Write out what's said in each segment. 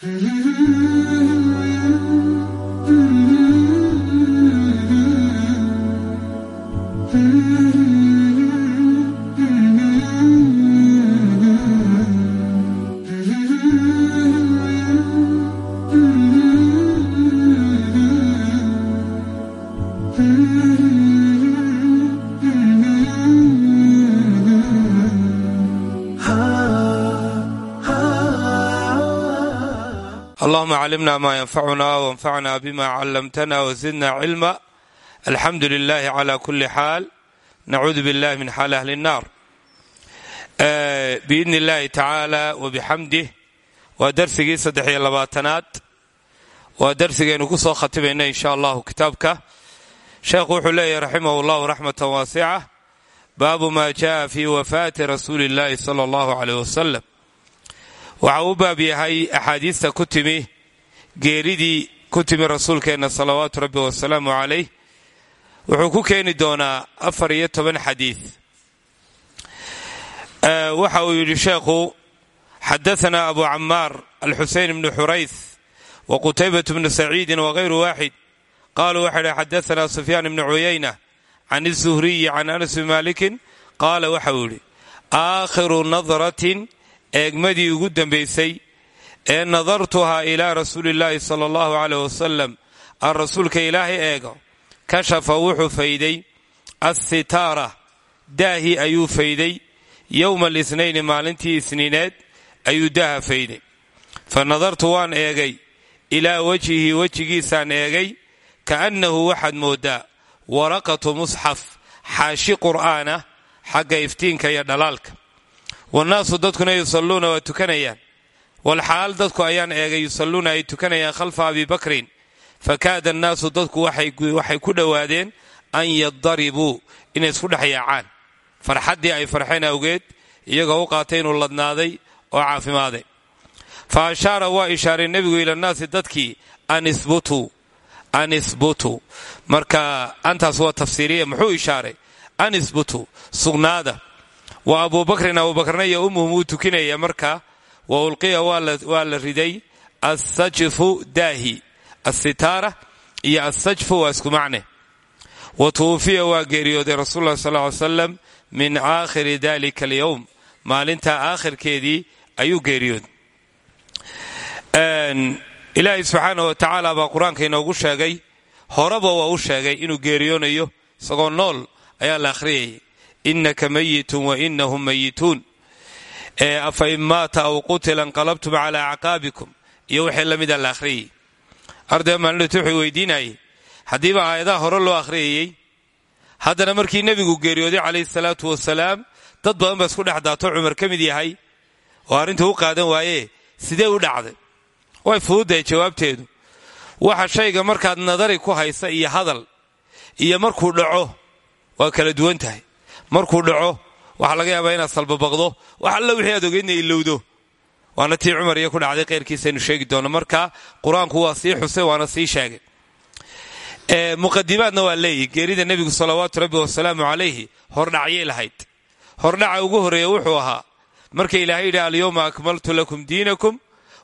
Mm-hmm. Allahuma calimna ma yanfacuna wanfacna bima callamtana wazidna cilma alxamdu lilahi cala kuli xaal nacuudu billahi min xaali ahli nnar biidni illahi tacaala wabixamdih waa darsigii saddex iyo labaatanaad waa darsigaynu ku soo khatimayna insha allahu kitaabka sheekhu wuxuu leeyahy raximah llahu raxmatan waasica baabu ma jaءa fi wafaati rasuuli اllahi sala allahu aleyh wasalam waxa uu baab yahay axaadiista ku timi geeridii ku timi rasuulkeenna salawaatu rabbi wasalaamu calayh wuxuu ku keeni doonaa afar iyo toban xadiid waxa uu yidhi sheekhu xadaanaa abu camaar alxuseyn bnu xurayth wa qutaybat bnu saciidin wagayru waaxid. Qaaluu waxa idhi xadaanaa sufyaan bnu cuyayna can izuhriyi can anas bni maalikin. Qaala waxa uu yidhi aakhiru nadratin eegmadii ugu dambaysay ee nadartuhaa ilaa rasuulillaahi sala allahu caleyh wasalam aan rasuulka ilaahay eego kashafa wuxuu fayday assitaara daahii ayuu fayday yowma alisnayni maalintii isniineed ayuu daaha fayday. Fa nadartu waan eegay ilaa wejhihi wejigiisaan eegay ka'annahu waxaad mooddaa waraqatu musxaf xaashi qur'aana xagga iftiinka iyo dhalaalka. Wannaasu dadkuna yusalluuna waa tukanayaan walxaal dadku ayaan eegay yusalluuna ay tukanayaan khalfa abi bakrin. Fakaada annaasu dadku waxay ku dhowaadeen an yadaribuu inay isku dhex yaacaan farxaddii ay farxeen awgeed iyagoo u qaatay inuu ladnaaday oo caafimaaday. Fa ashaara waa ishaaray nebigu ilannaasi dadkii an isbutuu an isbutuu marka antaas waa tafsiiriya muxuu an isbutuu sugnaada. Wa abubakrin abubakrna iyo ummuhum wuu tukinaya marka wa ulqiya waa la riday. Assajfu daahi. Assitaara iyo assajfu waa isku macne. Wa tuwufiya waa geeriyooday rasul lah sal ly slam min aakhiri dalika alyowm maalinta aakhirkeedii ayuu geeriyooday ilaahay subxaana wa tacaala baa qur'aanka inoogu sheegay. Horeba waa u sheegay inuu geeriyoonayo. Isagoo nool ayaa la akhriyayay inaka mayitun wa inahum afa in aw qutila inqalabtum calaa acqaabikum iyo wixii la mida la akhriyayay ardayga maalintu wuxuu weydiinayay haddiiba aayadaha hore loo akhriyayey haddana markii nebigu geeriyooday calayhi salaatu wasalaam dad badan baa isku dhex daato cumar ka mid yahay oo arrintuu u qaadan waaye sidee u dhacday? Way fududdahay jawaabteedu. Waxa shayga markaad nadari ku haysa iyo hadal iyo markuu dhaco waa kala duwan tahay. Markuu dhaco waxaa laga yaabaa inaad salbabaqdo wax alla wixii aad ogeydna ilowdo. Waana tii cumar iyo ku dhacday keyrkiisaynu sheegi doono. Marka qur'aanku waa sii xusay waana sii sheegay. Muqadimaadna waa leeyihi geerida nebigu salawaatu rabbi wasalaamu calayhi hordhacyay lahayd. Hordhaca ugu horreeya wuxuu ahaa marka ilaahay yidhi alyowma akmaltu lakum diinakum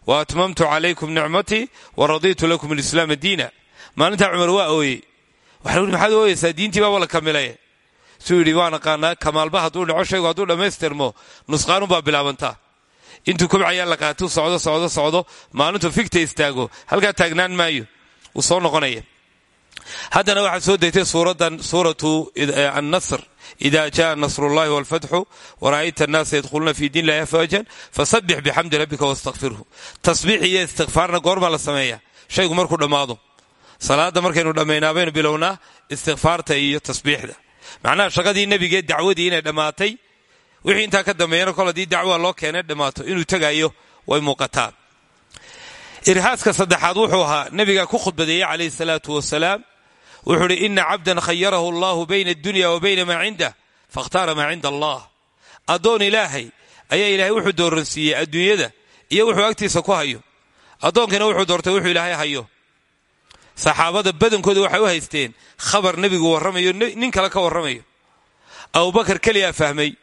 wa atmamtu calaykum nicmatii wa raditu lakum alislaama diina. Maalintaa cumar waa ooyey. Waxa ui maxaad ooyeysaa? Diintii baaba la kamilaye suu yidhi waan aqaanaa kamaalba hadduu dhaco shaygu hadduu dhammaystirmo nusqaanunbaa bilaabantaa intuu kobcayaa la qaatuu socdo socdo socdo maalintuu figta istaago halkaa taagnaan maayo wuu soo noqonaya. Haddana waxaad soo degtay suuraddan suuratu annasr. Ida jaa nasrullahi walfatxu wara'ayta annaasa yadkhuluuna fi diin illahi afwaajan fasabbix bixamdi rabbika wastakfirhu tasbiix iyo istikfaarna goormaa la sameeya shaygu markuu dhammaado salaadda markaynu dhammaynaa baynu bilownaa istikfaarta iyo tasbiixda macnaha shaqadii nebigee dacwadii inay dhammaatay wixii intaa ka dambeeyana kol haddii loo keenay dhammaato inuu tegayo way muuqataan. Irhaaska saddexaad wuxuu ahaa nebigaa ku khudbadeeyey calayhi salaatu wasalaam wuxuu uhi ina cabdan khayarahu allahu bayna addunya wa bayna maa cindah fakhtaara maa cinda allah. Addoon ilaahay ayaa ilaahay wuxuu dooransiiyey adduunyada iyo wuxuu agtiisa ku hayo. Addoonkina wuxuu doortay wuxuu ilaahay hayo saxaabada badankooda waxay u haysteen khabar nebigu warramayo nin kale ka warramayo. Abubakar keliyaa fahmay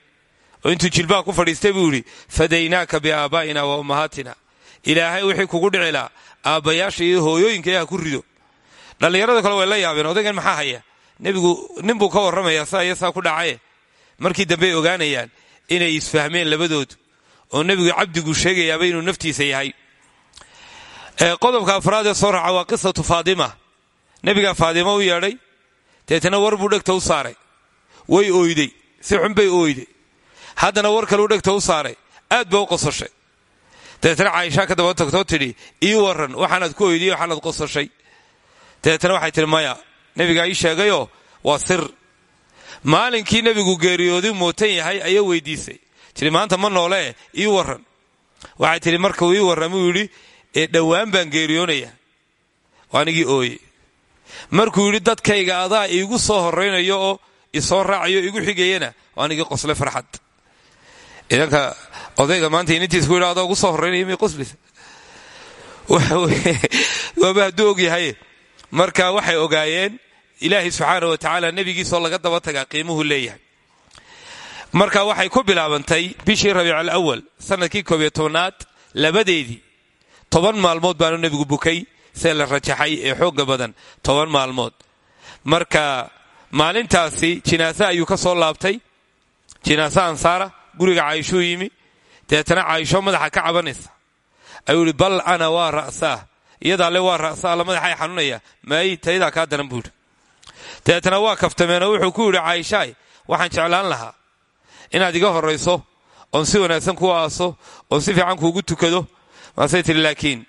oo intuu jilbaha ku fadhiistay buu yidhi fadaynaaka biaabaa'ina wa ummahaatina ilaahay wixii kugu dhicilaa aabbayaasha iyo hooyooyinka ha ku rido. Dhallinyarada kale way la yaabeen odaygan maxaa haya? Nebigu ninbuu ka warramaya saa iyo saa ku dhacaye. Markii dambey ogaanayaan inay isfahmeen labadoodu oo nebigu cabdigu sheegayaaba inuu naftiisa yahay qodobka afraad ee soo raaca waa qisatu faadima nebigaa faadimo u yeedhay deetana war buu dhegta u saaray. Way ooyday si xun bay ooyday. Haddana war kaleu dhegta u saaray aad ba u qososhay. Dabeetana caaishaa ka daba tagtoo tidhi ii waran waxaanaad ku oydiy waxaanaad qososhay. Dabeetana waxay tihi maya nebigaa ii sheegayoo waa sir. Maalinkii nebigu geeriyooday mootan yahay ayaa weydiisay. Tihi maanta ma noolee ii waran waxay tihi markuu ii warramuu yidhi ee dhowaan baan geeriyoonayaa. Waanigii ooye markuu yidhi dadkayga adaa iigu soo horraynayo oo isoo raacayo igu xigayana waanigii qosle farxad. Idanka odayga maanta inintiis ku yidha adaa ugu soo horraynaya may qoslisa waaba hadduu ogyahay marka waxay ogaayeen ilaahay subxaana wa tacaala nebigiisoo laga daba tagaa qiimuhu leeyahay. Marka waxay ku bilaabantay bishii rabiic alawal sannadkii koob iyo tobnaad labadeedii toban maalmood baanu nebigu bukay see la rajaxay ee xoogga badan. Toban maalmood. Marka maalintaasi jinaase ayuu ka soo laabtay. Jinaase ansaara guriga caayishuu yimi. Deetana caayisho madaxa ka cabanaysa. Ayuu ihi bal ana waa ra'saah. Iyadaale waa ra'saa alla madaxay xanuunaya. Maay taydaa kaa daran buuhi dabeetana waa wuxuu ku yidhi caayishaay waxaan jeclaan lahaa. Inaad iga horrayso oon si wanaagsan ku aaso oon si fiican kuugu tukado maasay tihi laakiin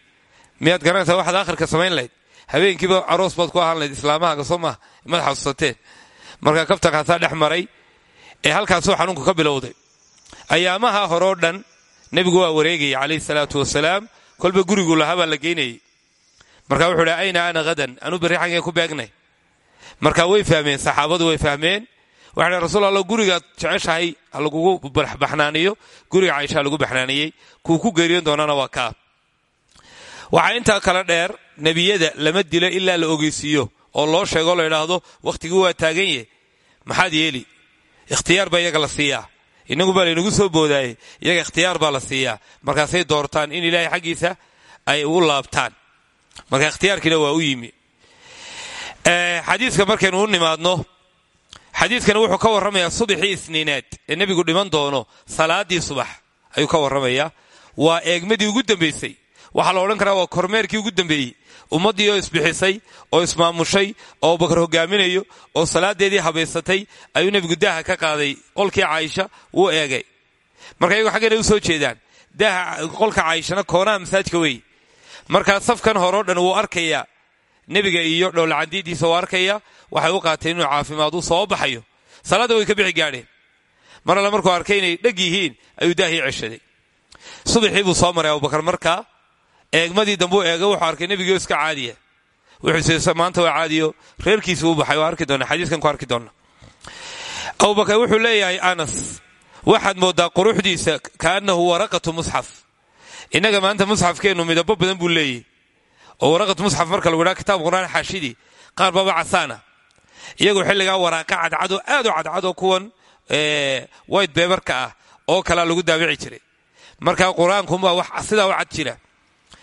miyaad garanaysaa waxaad akhirka samayn lahayd? Habeenkiiba aroos baad ku ahaan lahayd islaamahaaga soo maaha mad xasuusateen. Marka kaftankaasaa dhex maray ee halkaasuu xanuunku ka bilowday. Ayaamaha horeo dhan nebigu waa wareegaya calayhi salaatu wasalaam. Kolba gurigu lahaa baa la geynayay marka wuxuu idhi ayna ana hadan anuu berri xaggeen ku beegnay? Marka way fahmeen saxaabadu way fahmeen waxay rasul alla gurigaad jeceshahay ha lagugu baxnaaniyo guriga caisha lagu baxnaaniyey kuu ku geeriyon doonana waa kaa waxaa intaa kale dheer nebiyada lama dilo ilaa la ogeysiiyo oo loo sheego la idhaahdo wakhtigii waa taagan yahe maxaad yeeli? Ikhtiyaar baa iyaga la siiyaa. Inagu baa laynagu soo boodaayey iyaga ikhtiyaar baa la siiyaa. Markaasay doortaan in ilaahay xaggiisa ay u laabtaan. Marka ikhtiyaarkiina waa u yimi. Xadiiska markaynu u nimaadno xadiidkani wuxuu ka warramayaa subaxii isniineed ee nebigu dhiman doono salaadii subax ayuu ka warramayaa. Waa eegmadii ugu dambaysay waxaa la odhan karaa waa kormeerkii ugu dambeeyey. Ummaddii oo isbixisay oo ismaamushay oo bakar hogaaminayo oo salaadeedii habaysatay ayuu nebigu daaha ka qaaday. Qolkii caayisha wuu eegay. Marka iyagu xaggana u soo jeedaan. Daaha qolka caayishana koonaha masaajka wey markaa safkan horeo dhan wuu arkayaa. Nebiga iyo dhowlacandidiisa u arkaya waxay u qaateen inuu caafimaad u soo baxayo. Salaadda way ka bixi gaadheen. Mar alle markuu arkay inay dheg yihiin ayuu daahii ceshaday. Subaxii buu soo maray abubakar. Markaa eegmadii dambuu eega wuxuu arkay nebigiio iska caadiya. Wuxuu maanta waa caadiyo. Reerkiisi u baxay waa arki doona xadiiskan ku arki doona abubakar wuxuu leeyahay anas waxaad moodaa quruxdiisa kaannahu waraqatu musxaf. Innaga maanta musxafkeennu midabo badan buu leeyahy oo waraqat musxaf marka lagu idhaha kitaab qur'aan xaashidii qaar baba casaana iyagoo xilligaa waraaqa cadcadoo aad u cadcadoo kuwan white beberka ah oo kalea lagu daabici jiray. Markaa qur'aankunbaa sidaa u cad jira.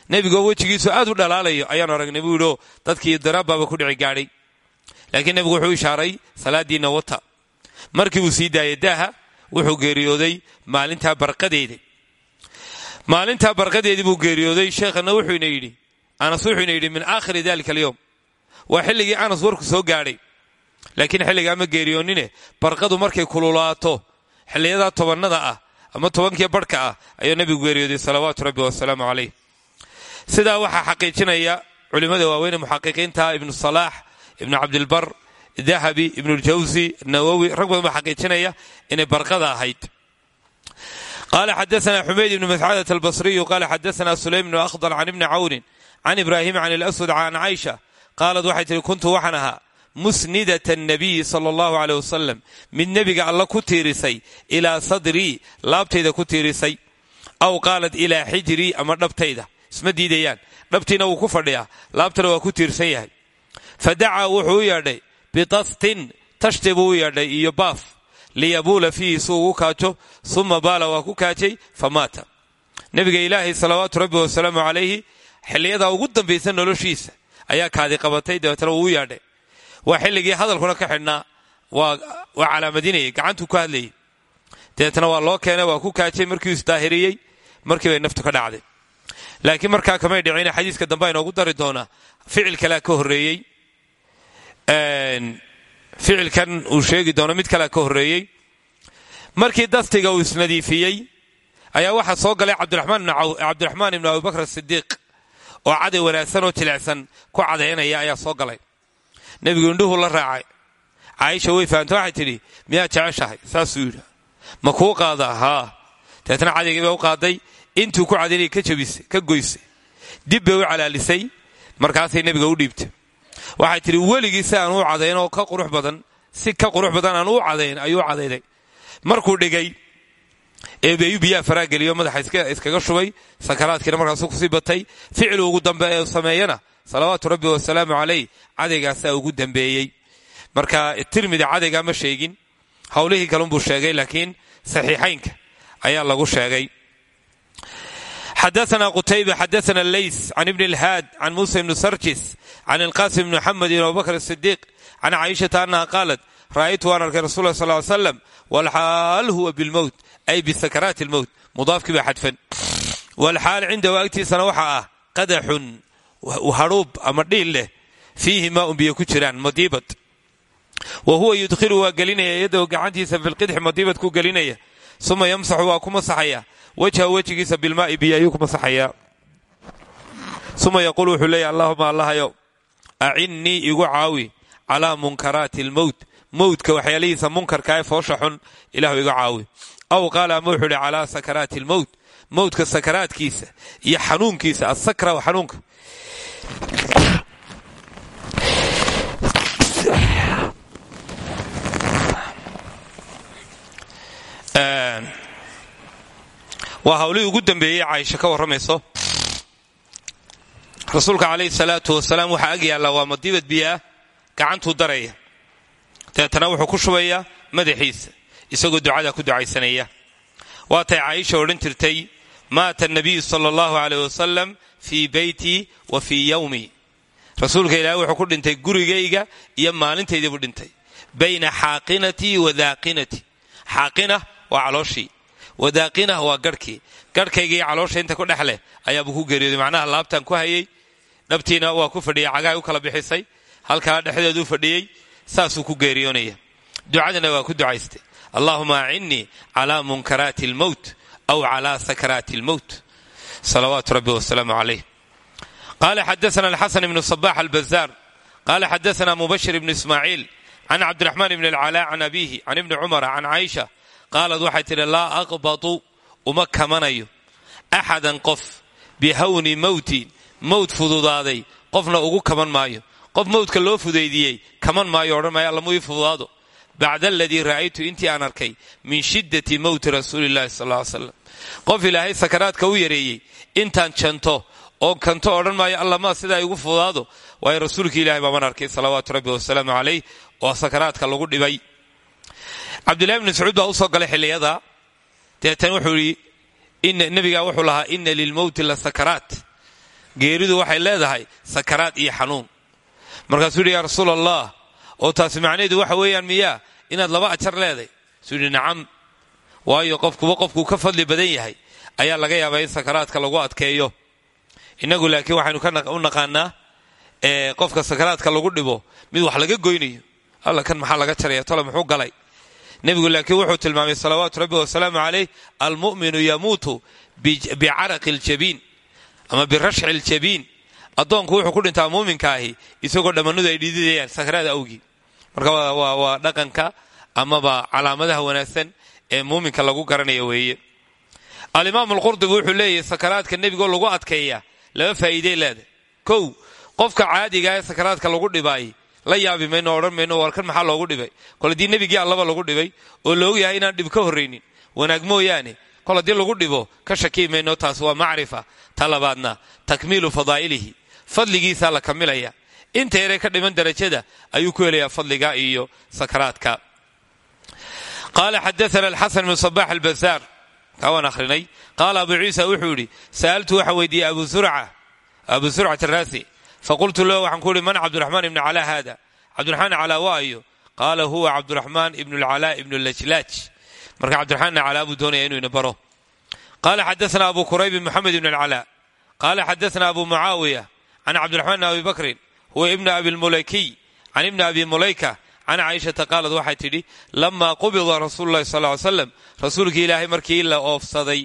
Nebigoo wejigiisu aad u dhalaalayo ayaanu aragnay buu yidhio dadkii daraabbaaba ku dhici gaadhay. Laakiin nebigu wuxuu ishaaray salaadiinna wata. Markii uu sii daayay daaha wuxuu geeriyooday maalintaa barqadeeda. Maalintaa barqadeedii buu geeriyooday sheekhana wuxuuna yidhi anas wuxuuna min aakhiri dalika alyowm waa xilligii anas warku soo gaadhay laakiin xilligaa ma geeriyoonine barqadu markay kululaato xilliyadaa tobannada ah ama tobankii barhka ah ayuu nebigu geeriyooday salawaatu rabbi wasalaamu calayh. Sidaa waxaa xaqiijinaya culimmada waaweyne muxaqiqiinta ibnu salaax ibnu cabdilbar dahabi ibnuljawsi nawowi rag badan baa xaqiijinaya inay barqada ahayd. Qaala xadaana xumayd ibnu mascadat albasriyu qaala xadaana sulaym ibnu akhdar can ibni cawnin can ibraahim can ilaswad can caysha qaalad waxay tihi kuntu musnidata nabiyi sala allahu aleyh wasalam mid nebiga alla ku tiirisay ilaa sadrii laabtayda ku tiirisay. Aw qaalat ilaa xijrii ama dhabtayda. Isma diidayaan. Dhabtiina wuu ku fadhiyaa. Laabtana waa ku tiirsan yahay. Fa wuxuu u yeedhay bitastin tashti buu u yeedhay iyo baaf. Liyabuula fiihi si ugu kaajo suma baala waa ku kaajay fa maata nebiga ilaahay salawaatu rabbi wasalaamu calayhi xilliyadaa ugu dambaysa noloshiisa ayaa kaadi qabatay dabeetana wuu u waa xilligii hadalkuna ka xidhnaa. Waa calaamadinayay gacantuu ku hadlayay. Dabeetana waa loo keenay waa ku kaajay markiiu isdaahiriyey markii bay naftu ka dhacday. Laakiin markaa kamay dhicin xadiiska dambe aynoogu dari doonaa ficil kalea ka horreeyey. Ficilkan uu sheegi doono mid kalea ka horreeyey. Markii dastiga uu isnadiifiyey ayaa waxaa soo galay cabdiraxmaan ibnu abubakr asidiiq oo caday wanaagsan oo jilicsan ku cadaynaya ayaa soo galay nebigu indhuhu la raacay. Caaisha way fahamta waxay tidhi miyaad jeceshahay? Saasuu yidhi ma kuu qaadaa haa dabeetna cadaygii bay u qaaday intuu ku cadaynaya ka jabisay ka goysay. Dib bay u calaalisay markaasay nebiga u dhiibtay. Waxay tidhi weligii aan u cadayn oo ka qurux badan si ka qurux badan aan u cadayn ayuu cadayday markuu dhigay eebeeyu biyaha faraageliyo madaxa iskaga shubay sakaraadkiina markaasu ku sii batay. Ficil ugu dambe ee sameeyana salawaatu rabbi wasalaamu calayh cadaygaasaa ugu dambeeyey. Marka tirmidi cadaygaa ma sheegin. Howlihii kalunbuu sheegay laakiin saxiixaynka ayaa lagu sheegay. Xadaana qutayba xadaana leys can ibni lhaad can muusa ibni sarjis can ilqasim bni muxamed ibn abubakr asidiiq can caaishata annaha qaalat ra'aytu waan arkay rasul la sal slam walxaal huwa bilmowt ay bisakaraati lmowt mudaafkii baa xadfan. Walxaal cindahu agtiisana waxaa ah qadaxun hadhuub ama dhiil leh. Fiihi maa un biyo ku jiraan madiibad. Wa huwa yudkhilu waa gelinaya yadahu gacantiisa filqidxi madiibad ku gelinaya. Uma yamsaxu waa ku masaxaya. Wajha wejigiisa bilmaai biyo ayuu ku masaxayaa uma yaquul wuxuu leeya allahuma allahayow acinnii igu caawi calaa munkaraati almowt mowdka waxyaalihiisa munkarka ee foosha xun ilahu iga caawi. Aw qaala ama wuxuu ihi calaa sakaraati almowt mowdka waa hawlihii ugu dambeeyey caaisha ka warramayso. Rasuulka calayhi salaatu wasalaam waxaa ag yaalla waa madiibad biyaah gacantuu daraya. Dabeetana wuxuu ku shubayaa madaxiisa isagoo ducada ku ducaysanaya. Waatay caaisha odhan jirtay maata nabiyu sala allahu aleyh wasalam fii beyti wa fii yowmi rasuulka ilaahay wuxuu ku dhintay gurigayga iyo maalintaydiibuu dhintay. Bayna xaaqinatii wa daaqinatii xaaqina waa calooshii. Wadaaqinah waa garhkii. Garhkayga iyo caloosha inta ku dhex leh ayaabuu ku geeriyooday macnaha laabtaan ku hayay dhabtiina waa ku fadhiyay cagahay u kala bixisay halkaa dhexdeeduu fadhiyey saasuu ku geeriyoonaya ducadana waa ku ducaystay. Allahuma acinnii calaa munkaraati almowt aw calaa sakaraati almowt salawaatu rabbi wasalaamu calayh qaala xadaana alxasan ibnu sabax albazaar qaala xadaana mubashir ibnu ismaaciil can cabdiraxmaan ibni alcalaa can abiihi can ibni cumara can caaisha qaalad waxay tidhi laa aqbatu uma kamanayo axadan qof bihawni mowtin mowt fududaaday qofna ugu kaman maayo qof mowtka loo fudaydiyey kaman maayo odhan maayo alla muu fududaado bacda aladii ra'aytu intii aan arkay min shiddati mowti rasuulillahi sal ly slam qof ilaahay sakaraadka u yareeyey intaan janto oo kanto odhan maayo alla maa sidaa igu fududaado waayo rasuulkii ilahay baaman arkay salawaatu rabbi wasalaamu calayh oo sakaraadka lagu dhibay. Cabdullahi bn mascuud baa u soo galay xilliyada deetan wuxuu yidhi nebigaa wuxuu lahaa ina lilmowti la sakaraat. Geeridu waxay leedahay sakaraad iyo xanuun. Markaasuu yidhi yaa rasuul allah oo taasi macnaheedu waxa weeyaan miyaa inaad laba ajar leeday? Suu yidhi waayo qofkuba qofkuu ka fadli badan yahay ayaa laga yaabaa in sakaraadka lagu adkeeyo. Innagu laakiin waxaynu u naqaanaa qofka sakaraadka lagu dhibo mid wax laga goynayo. Alla kan maxaa laga jaraya tole muxuu galay. Nebigu laakiin wuxuu tilmaamay salawaatu rabbi wasalaamu calayh almu'minu yamuutu bicaraqi aljabiin ama birashxi aljabiin addoonku wuxuu ku dhintaa muuminka ahi isagoo dhammanadu ay sakaraada awgii marka waa dhaqanka amaba calaamadaha wanaagsan ee muuminka lagu garanaya weeye. Alimaam alqurdubi wuxuu leeyahay sakaraadka nebigoo lagu adkeeya laba faa'iidey leedahay. Kow qofka caadiga ee sakaraadka lagu dhibaay la yaabi mayno odhan mayno warkan maxaa loogu dhibay? Kol haddii nebigii allaba lagu dhibay oo la ogyahay inaan dhib ka horraynin wanaag mooyaane kol haddii lagu dhibo ka shakii mayno taas waa macrifa ta labaadna takmiilu fadaa'ilihi fadligiisaa la kamilaya. Inta yare ka dhiman darajada ayuu ku helayaa fadliga iyo sakaraadka qaala xadaana alxasan bn sabax albazaar kaa waan akhrinay qaala abu ciisa wuxuu yidhi sa'altu waxa weydiiyey abu surca abu surcat araasi faqultu lahu waxaan ku ihi man cabdiraxmaan ibnu calaa haada cabdiraxmaan calaa waa ayo qaala huwa cabdiraxmaan ibnu lcalaa ibnu lajlaaj marka cabdiraxmaan ibn calaa buu doonaya inuu ina baro qaala xadaana abu quraybin moxamed ibn alcalaa qaala xadaana abu mucaawiya can cabdiraxmaan bn abi bakrin huwa ibna abi lmulaykiy can ibni abi mulayka can caaishata qaalad waxay tidhi lamaa qubida rasuulu lahi sal ly slam rasuulkii ilaahay markii la oofsaday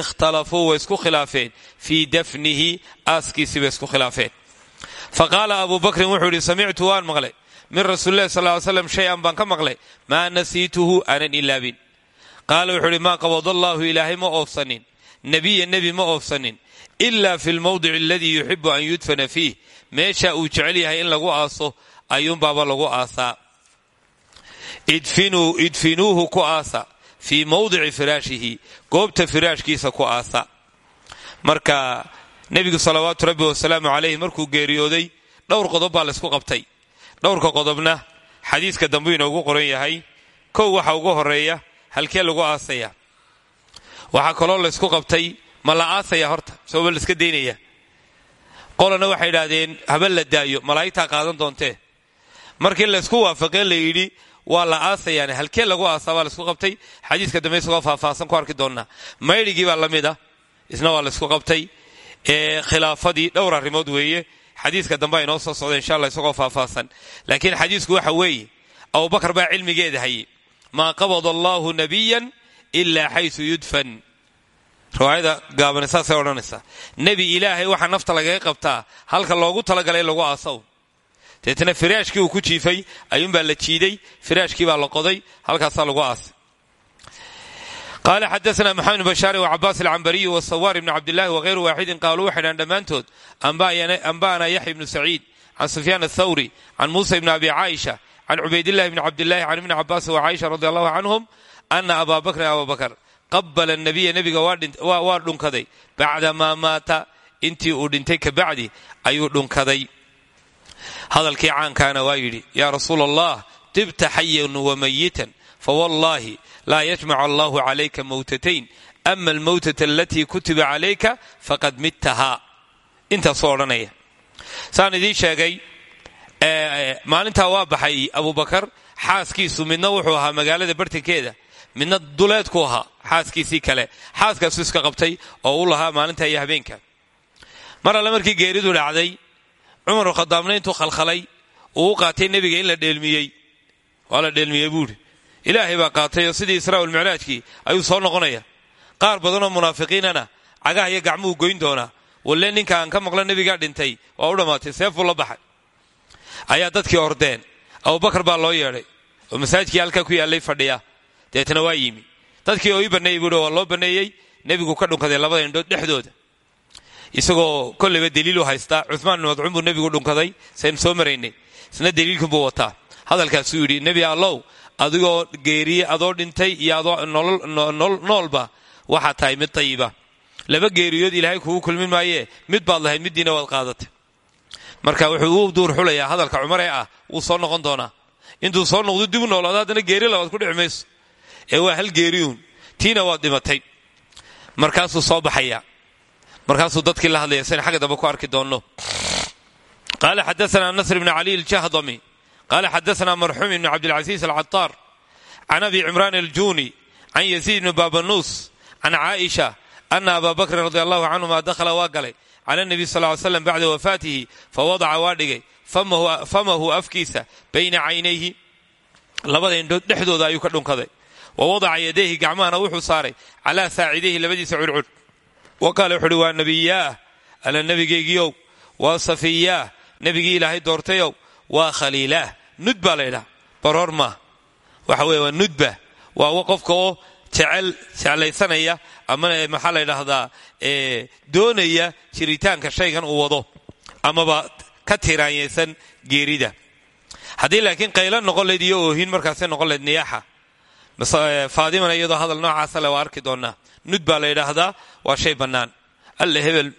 ikhtalafuu way isku khilaafeen fii dafnihi aaskiisii bay isku khilaafeen faqaala abu bakrin wuxuu yidhi samictu waan maqlay min rasuulilahi sal ly slam shay-an baan ka maqlay maa nasiituhu aanan ilaabin qaala wuxuu idhi maa qabadallaahu ilaahay ma oofsanin nebiya nebi ma oofsanin ila fi lmowdici aladii yuxibu an yudfana fiih meesha uu jecel yahay in lagu aaso ayuunbaaba lagu aasaa idfinuuhu ku aasa. Fii mowdici firaashihi goobta firaashkiisa ku aasa. Marka nebigu salawaatu rabbi wasalaamu calayhi markuu geeriyooday dhowr qodob baa laysku qabtay. Dhowrka qodobna xadiiska dambuu inoogu qoran yahay kow waxa ugu horreeya halkee lagu aasaya. Waxaa kaloo laysku qabtay ma aasaya horta sooba laiska daynaya. Qolana waxay idhaahdeen haba la daayo malaa'igtaa qaadan doontee. Markii laysku waafaqee la yidhi waa la aasayaan halkee lagu aasaa baa laysku qabtay. Xadiiska dambe isagoo faahfaahsan ku arki doonnaa maydhigii baa la mid ah isna waa laysku qabtay. Khilaafadii dhowr arrimood weeye. Xadiiska dambe aynoo soo socda insha alla isagoo faahfaahsan. Laakiin xadiisku waxa weeye abubakar baa cilmigeeda hayay. Maa qabada allaahu nabiyan ilaa xaysu yudfan. Riwaayada gaabani saasay odhanaysaa. Nebi ilaahay waxaa nafta lagaga qabtaa halka loogu talagalay lagu aasow deetna firaashkii uu ku jiifay ayuunbaa la jiiday firaashkii baa la qoday halkaasaa lagu aasay qaala xadaana maxamed bn bashaari wacabaas alcambariyi wasawaar ibni cabdillahi wahayru waaxidin qaaluu waxay dhahan dhammaantood anba'ana yaxya ibnu saciid can sufyaan athawri can muusa ibni abi caaisha can cubaydillahi bni cabdillahi can ibni cabaas wa caaisha radi allahu canhum ana abaa bakrin abaa bakr qabala nabiya nebiga waa dhunkaday bacdamaa maata intii uu dhintay kabacdi ayuu dhunkaday hadalkii caankaana waa yidhi yaa rasuula allah tibta xayan wamayitan fawallaahi laa yajmac allahu calayka mowtatayn ama almowtata alatii kutiba calayka faqad midtahaa intaasuu odhanaya. Saan idiin sheegay maalintaa waa baxay abubakar xaaskiisu midna wuxuu ahaa magaalada bartankeeda midna duleedku ahaa xaaskiisii kale. Xaaskaasu iska qabtay oo u lahaa maalinta iyo habeenka. Mar alle markii geeridu dhacday cumar khadaabna intuu khalkhalay. Uu u qaatay nebiga in la dheelmiyey. Waa la dheelmiyey buuhi ilaahay baa qaatay oo sidii israa ulmicraajkii ayuu soo noqonaya. Qaar badanoo munaafiqiinana cagaha iyo gacmuhu goyn doonaa walle ninka aan ka maqlo nebigaa dhintay waa u dhammaatay seefuu la baxay. Ayaa dadkii ordeen. Abubakar baa loo yeedhay oo masaajkii halkaa ku yaallay fadhiya. Deetna waa yimi. Dadkii oo ii banneeyey buuhi waa loo banneeyey nebigu ka dhunkaday labada indhood dhexdooda isagoo kolleyba daliilu haystaa. Cumaan bin madcuun buu nebigu dhunkaday. Saynu soo maraynay. Isna daliilkunbuu wataa. Hadalkaasuu yidhi nebi allow adigoo geeriye adoo dhintay iyo adoo noolba waxaa tahay mid tayiba laba geeriyood ilaahay kugu kulmin maayee. Mid baad lahayd middiina waad qaadatay marka wuxuu u duur xulayaa. Hadalka cumar ee ah wuu soo noqon doonaa. Intuu soo noqdo dib u noolaado haddana geeri labaad ku dhici mayso. Ee waa hal geeriyuun tiina waad dhimatay. Markaasuu soo baxaya markaasuu dadkii la hadlaya saynu xagga dambe arki doonno qaala xadaana nasr bn cali aljahdami. Qaala xadaana marxuum ibn cabdilcasiis alcataar can abi cimraan aljuni can yaziid bni babanuus. Can caaisha. Ana abaa bakrin radi allahu canhuma dakhala waa galay. Cala nebiy sal ly slam bacda wafaatihi fawadaca waa dhigay. Famahu afkiisa bayna caynayhi. Labada indhood dhexdooda ayuu ka dhunkaday. Wa wadaca yadayhi gacmahana wuxuu saaray. Calaa saacidayhi labadiisa cudhcudh wa qaala wuxu uhi waa nebiyaah alla nebigaygiiow waa safiyaah nebigii ilaahay doortayow waa khaliilaah nud baa laydhaha baroor maa waxa weye waa nudba waa qofka oo jecel jeclaysanaya ama maxaa la ydhaahdaa doonaya jiritaanka shaygan uu wado amaba ka tiraanyaysan geerida haddii laakiin qaylo noqon layd iyo oohin markaasay noqon layd niyaaxa faadimana iyadoo hadal noocaasa le waa arki doonaa. Nud baa la ydhaahdaa waa shay bannaan. Alle hebel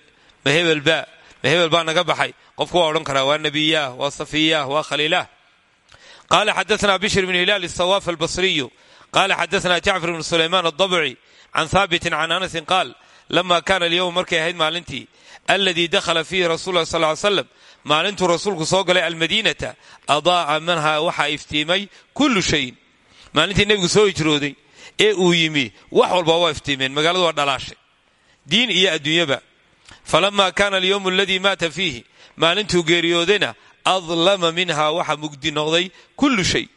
ma hebelba ma hebel baa naga baxay. Qofku waa odhan karaa waa nebiyaah waa safiyaah waa khaliilaah qaala xadaana bishr bn hilaal asawaaf albasriyu. Qaala xadaثna jacfar bn sulaymaan adabci can haabitin can anasin qaal lama kana alyowm markay ahayd maalintii aladii dakhala fiihi rasul lah sal ly slam maalintuu rasuulku soo galay almadiinata adaa'a manha waxaa iftiimay kullu shayin maalintii nebigu soo hijrooday ee uu yimi wax walba waa iftiimeen magaaladu waa dhalaashay. Diin iyo adduunyaba. Falama kana alyowm aladii maata fiihi maalintuu geeriyoodayna adlama minha waxa mugdi noqday kullu shay.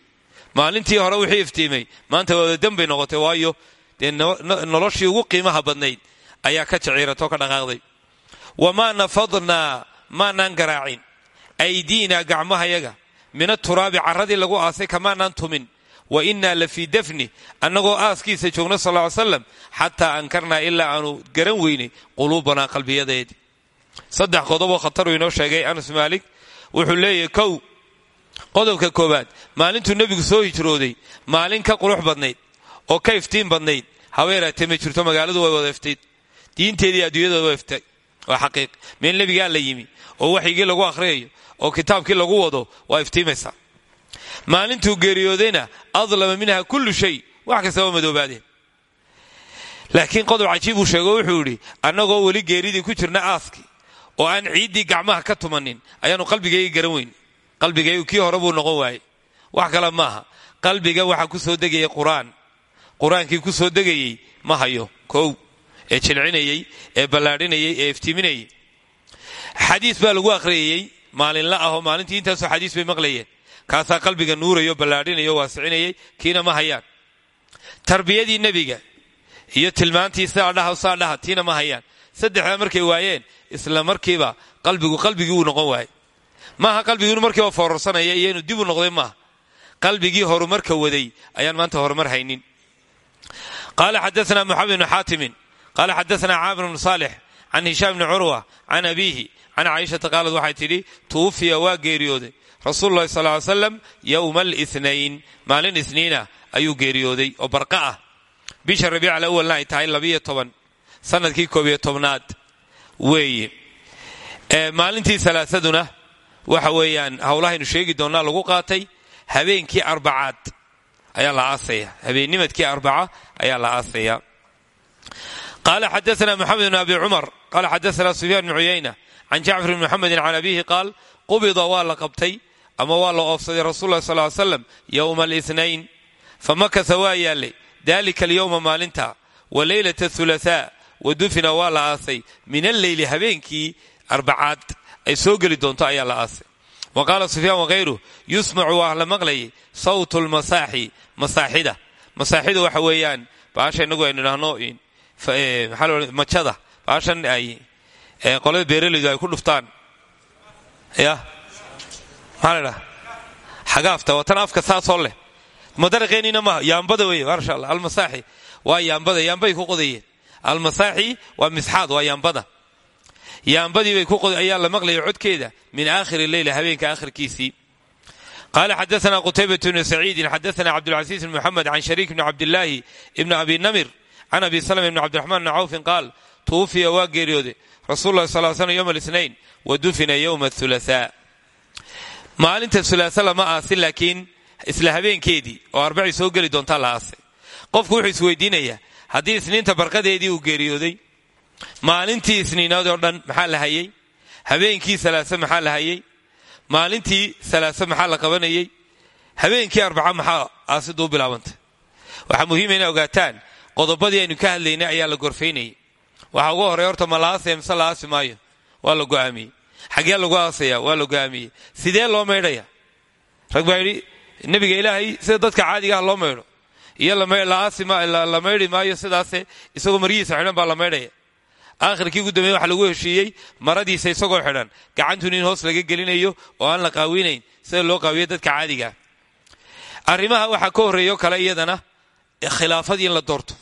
Maalintii hore wixii iftiimay maanta wadadan bay noqotay waayo noloshii ugu qiimaha badnayd ayaa ka jaciiratoo ka dhaqaaqday. Wamaa nafadnaa maanaan garaacin. Aydiina gacmahayaga min aturaabi carradii lagu aasay kamaanaan tumin wa innaa la fii dafni. Annagoo aaskiisa joogna sal ly slam xataa ankarnaa ilaa aanu garan weynay quluubanaa qalbiyadeedi. Saddex qodoboo khataruu inoo sheegay anas maalik wuxuu leeyahay kow qodobka koowaad maalintuu nebigu soo hijrooday maalin ka qurux badnayd oo ka iftiin badnayd haweeraatee ma jirto magaaladu way wada iftayd diinteedii adduunyadooda waa iftay waa xaqiiq. Meel nebigaa la yimi oo waxyigii lagu akhriyayo oo kitaabkii lagu wado waa iftiimaysaa maalintuu geeriyoodayna adlama minha kullu shay wax kasta waa madoobaadeen. Laakiin qodob cajiib sheego wuxuu yidhi annagoo weli geeridii ku jirna aaskii oo aan ciiddii gacmaha ka tumanin ayaanu qalbigayga garan weyn. Qalbigaygu kii noqon waayey. Wax kale maaha qalbiga waxaa ku soo degayay qur'aan. Qur'aankii ku soo degayey ma kow. Ee jilcinayey ee ballaadhinayey ee iftiiminayey xadiis baa lagu akhriyayey maalinla ahoo maalintii intaasoo xadiis bay maqlayeen kaasaa qalbiga nuurayo ballaadhinayo waasicinayay kiina ma hayaan. Tarbiyadii nebiga iyo tilmaantii sidaa dhaha saa dhaha tiina ma hayaan. Saddexdaa markay waayeen isla markiiba qalbigu qalbigii uu noqon waayey. Maaha qalbigii inu markiiba foorarsanaya iyo inuu dib u noqday maaha. Qalbigii horumarka waday ayaan maanta horumar haynin. Qaala xadaana moxamed bnu xaatimin qaala xadaana caamir bnu saalix can hishaam bni curwa can abiihi can caaishata qaalad waxay tidhi tuwufiya waa geeriyooday rasuulu llahi sal ly slam yowma alithnayn maalin isniinah ayuu geeriyooday oo barqa ah. Bisha rabiic alawalna ay tahay labiyo toban sannadkii koobiyo tobnaad. Weeye. Maalintii salaasaduna waxa weeyaan howlahaynu sheegi doonnaa lagu qaatay habeenkii arbacaad ayaa la aasaya habeennimadkii arbaca ayaa la aasaya qaala xadaana moxamed bn abi cumar qaala xadaana sufyaan bn cuyayna can jacfar bn muxamedin can abiihi qaal qubida waa la qabtay ama waa la oofsaday rasul lah sal ly slam yowma alithnayn. Famakasa waa yaallay dalika alyowma maalinta. Wa leylata thulahaa wa dufina waa la aasay. Min alleyli habeenkii arbacaad. Ay soo geli doonto ayaa la aasay. Wa qaala sufyaan wakayru yusmacu waa la maqlayay sawtu lmasaaxi masaaxida. Masaaxida waxa weeyaan baasha inagu aynu idhaahno maxaa majada baashan ay qolada beeraleydu ay ku dhuftaan. Ya maxaa la dhaha xagaafta waa tan afka saasoo leh. Madaraqeenina maaha? Yaambada wey maasha allah almasaaxi waa yaambada yaambay ku qodayeen. Almasaaxi waa misxaad waa yaambada. Yaambadiibay ayaa la maqlaya codkeeda min aakhiri leyla habeenka aakhirkiisii. Qaala xadaana qutaybat bnu saciidin xadaana cabdulcasiis bn muxamed can shariik bni cabdilaahi ibni abi namir can abi salm bni cabdiraxmaan bni cawfin qaal tuwufiya waa geeriyooday. Rasul lah sal slam yowm alithnayn wa dufina yowma athulahaa maalinta hulaasa lama aasin laakiin isla habeenkeedii oo arbacii soo geli doontaa la aasay qofku wuxuu isweydiinayaa haddii isniinta barqadeedii uu geeriyooday maalintii isniinaad oo dhan maxaa la hayay? Habeenkii salaase maxaa la hayay? Maalintii salaase maxaa la qabanayay? Habeenkii arbaca maxaa aasidu u bilaabantay? Waxaa muhiima inay ogaataan qodobadii aynu ka hadlaynay ayaa la gorfaynayay waxaa ugu horey horta ma la aasaya mise la aasi maayo? Waa la go'aamiyey xaggee lagu aasaya waa la go'aamiyey sidee loo maydhaya rag baa yidhi nebiga ilaahay sida dadka caadiga ah loo maydho iyo la maydhi maayo sidaase isagoo maryihiisa xidhan baa la maydhaya aakhirkii ugu dambeeye waxa lagu heshiiyey maradiisa isagoo xidhan gacantuun in hoos laga gelinayo oo aan la qaawinayn sida loo qaawiyo dadka caadigaa arrimaha waxaa ka horreeyo kale iyadana khilaafadii la doorto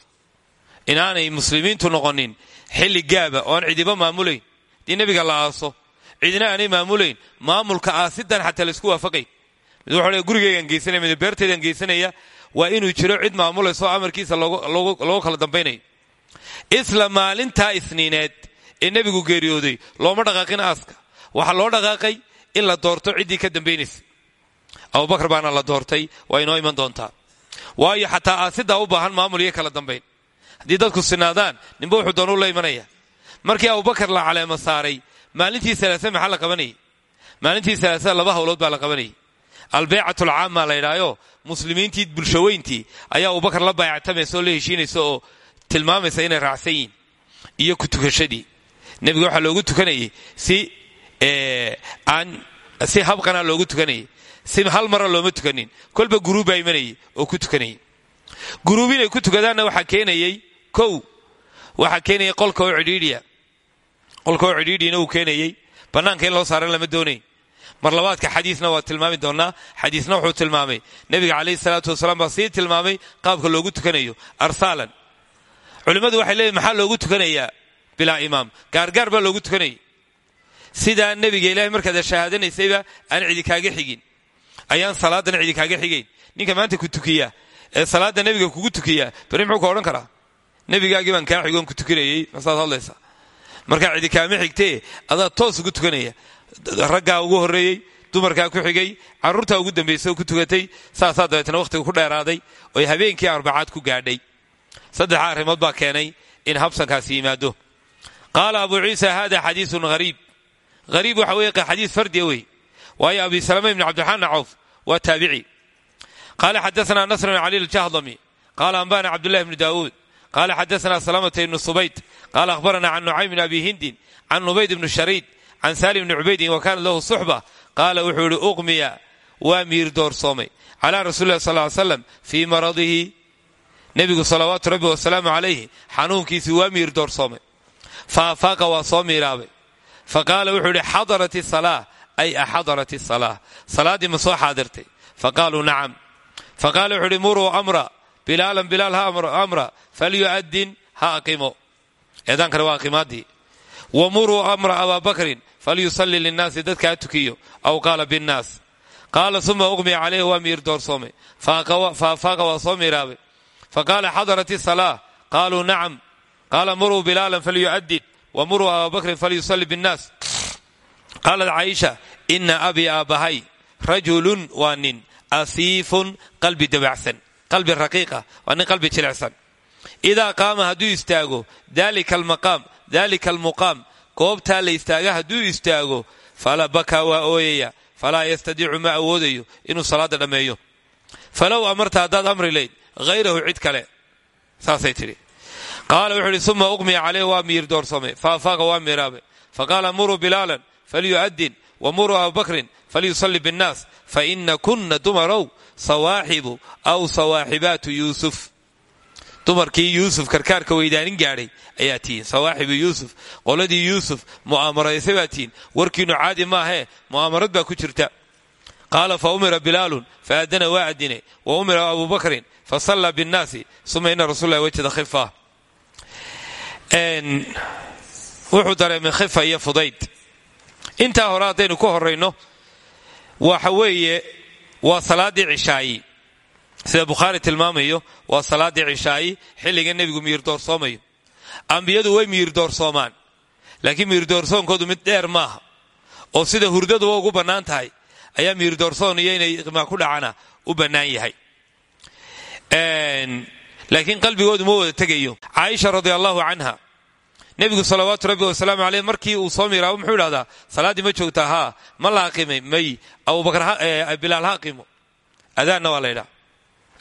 inaanay muslimiintu noqonin xilli gaaba oo aan cidiba maamulayn haddii nebiga la aaso cidina aanay maamulayn. Maamulka aasidan xataa la isku waafaqay. Mid wuxuu le gurigeygaan geysanaya mid beerteydaan geysanaya waa inuu jiro cid maamulayso amarkiisa loogu kala dambaynayo isla maalintaa isniineed ee nebigu geeriyooday looma dhaqaaqin aaska. Waxaa loo dhaqaaqay in la doorto ciddii ka dambaynaysa. Abubakar baana la doortay waa inoo iman doontaa. Waayo xataa aasidaa u baahan maamul kala dambayn. Haddii dadku sinaadaan ninba wuxuu doonu la imanaya. Markii abubakar la caleemo saaray maalintii salaasa maxaa la qabanayay maalintii salaasada laba howlood baa la qabanayay albeycat alcaama la ydhaayo muslimiintii bulshaweyntii ayaa abubakar la baayactamaysa oo la heshiinaysa oo tilmaamaysa inay raacsan iyo ku tukashadii. Nebiga waxaa loogu tukanayay si si habqana loogu tukanayay. Si hal mara looma tukanin. Kolba guruubbaa imanayay oo ku tukanayay. Guruub inay ku tukadaanna waxaa keenayey kow. Waxaa keenayay qolka oo cidhiidhiya qolka oo cidhiidhiyana uu keenayey. Bannaanka in loo saaran lama doonayn mar labaadka xadiisna waa tilmaami doonnaa xadiisna wuxuu tilmaamay. Nebiga calayhi salaatu wasalaam baa sii tilmaamay qaabka loogu tukanayo arsaalan. Culimmadu waxay leeyihiin maxaa loogu tukanayaa? Bilaa imaam. Gaargaar baa loogu tukanayay sidaa nebiga ilaahay markaad shahaadanaysayba aan cidi kaaga xigin. Ayaan salaadan cidi kaaga xigayn ninka maanta ku tukiya ee salaada nebiga kugu tukiya beri muxuu ka odhan karaa? Nebigaagii baan kaa xigoon ku tukanayey masaad hadlaysa markaa cidi kaama xigtee adaa toos ugu tukanaya. Raggaa ugu horreeyey dumarkaa ku xigay carruurtaa ugu dambaysay oo ku tukatay saasaa dabeetna wakhtiga ku dheeraaday oy habeenkii arbacaad ku gaadhay. Saddexa arrimood baa keenay in habsankaasi yimaado. Qaala abu ciisa hada xadiisun hariib hariib waxa weeye xadiis fardiya wey waayo abi salama ibni cabdiraxmaan cawf waa taabici. Qaala xadaana nasr bn cali aljahdami. Qaala ambana cabdullahi bni daawuud qaala xadaana salamata ibnu subayd qaala akhbarana can nucaym bn abi hindin can nubayd bni shariid can salim bni cubaydin wa kaanat lahu suxba qaala wuxuu yihi uqmiya waa miir doorsoomay calaa rasuli lah sal slam fii maradihi nebigu salawaatu rabbi wasalaamu calayhi xanuunkiisii waa miir doorsoomay fa afaaqa waa soo miiraabay fa qaala wuxuu yihi xadarat isalaa ay axadarat isalaa salaaddii ma soo xaadirtay fa qaaluu nacam fa qaala wuxuu uhi muruu amra bilaalan bilaal ha amra falyu'adin ha aqimo eedaankana waa aqimaadii. Wa muruu amra abaa bakrin falyusalli linnaasi dadka ha tukiyo. Aw qaala binnaas. Qaala uma uqmiya calayhi waa miir doorsoomay fa afaaqa waa soo miiraabay fa qaala xadarat isalaa qaaluu nacam. Qaala muruu bilaalan falyu'adin wa muruu abaa bakrin falyusalli binnaas. Qaalat caaisha ina abii aabbahay rajulun waa nin asiifun qalbi dabacsan qalbi raqiiqa waa nin qalbi jilicsan. Idaa qaama hadduu istaago dalika almaqaam dalika almuqaam goobtaa la istaaga hadduu istaago fala bakaa waa ooyaya falaa yastadiicu ma awoodayo inuu salaadda dhammeeyo falow amarta haddaad amri layd hayrahu cid kale saasay tidhi. Qaala wuxuu ihi uma uqmiya caleyh waa miir doorsamay fa afaaqa waa miiraabay faqaala muruu bilaalan falyu'adin wa muruu sawaaxibu aw sawaaxibaatu yuusuf. Dumarkii yuusuf karkaarka weydaanin gaadhay ayaa tihiin sawaaxibu yuusuf qoladii yuusuf mu'aamaraysa baa warkiinu caadi maahee mu'aamarad baa ku jirta. Qaala fa umira bilaalun faadana waa adinay wa umira abubakrin fasallaa binnaasi uma ina rasul lah wajada khifa wuxuu dareemay khifa iyo fudayd. Intaa hore ku horayno waxa weeye waa salaaddii cishaayi. Sida bukhaari tilmaamayo waa salaaddii cishaayi xilliga nebigu miir doorsoomayo ambiyadu way miir doorsoomaan laakiin miir doorsoonkoodu mid dheer maaha. Oo sida hurdaduba ugu bannaan tahay ayaa miir doorsoon iyo inay iqmaa ku dhacana u bannaan yahay. Laakiin qalbigoodu ma wada tegayo. Caaisha radi allahu canha nebigu salawaatu rabbi wasalaamu caleyh markii uu soo miiraabo muxuu idhahdaa salaaddii ma joogtaa? Haa ma la aqimay may abubakar bilaal ha aqimo adaanna waa la ydhaa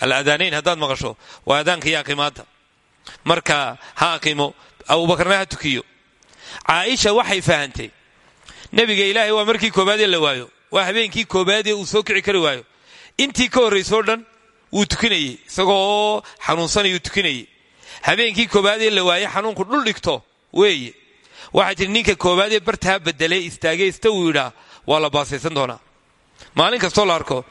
aladaanayn haddaad maqasho waa adaanka iyo aqimaadda marka ha aqimo abubakarna ha tukiyo. Caaisha waxay fahantay nebiga ilaahay waa markii koobaadee la waayo waa habeenkii koobaadee uu soo kici kari waayo. Intii ka horraysoo dhan wuu tukinayey isagoo xanuunsanayuu tukinayey habeenkii koobaadee la waaye xanuunku dhul dhigto weeye waxay tihi ninka koobaadee bartaa bedelay istaagay ista uu yidhaa waa la baasaysan doonaa. Maalin kastoo la arko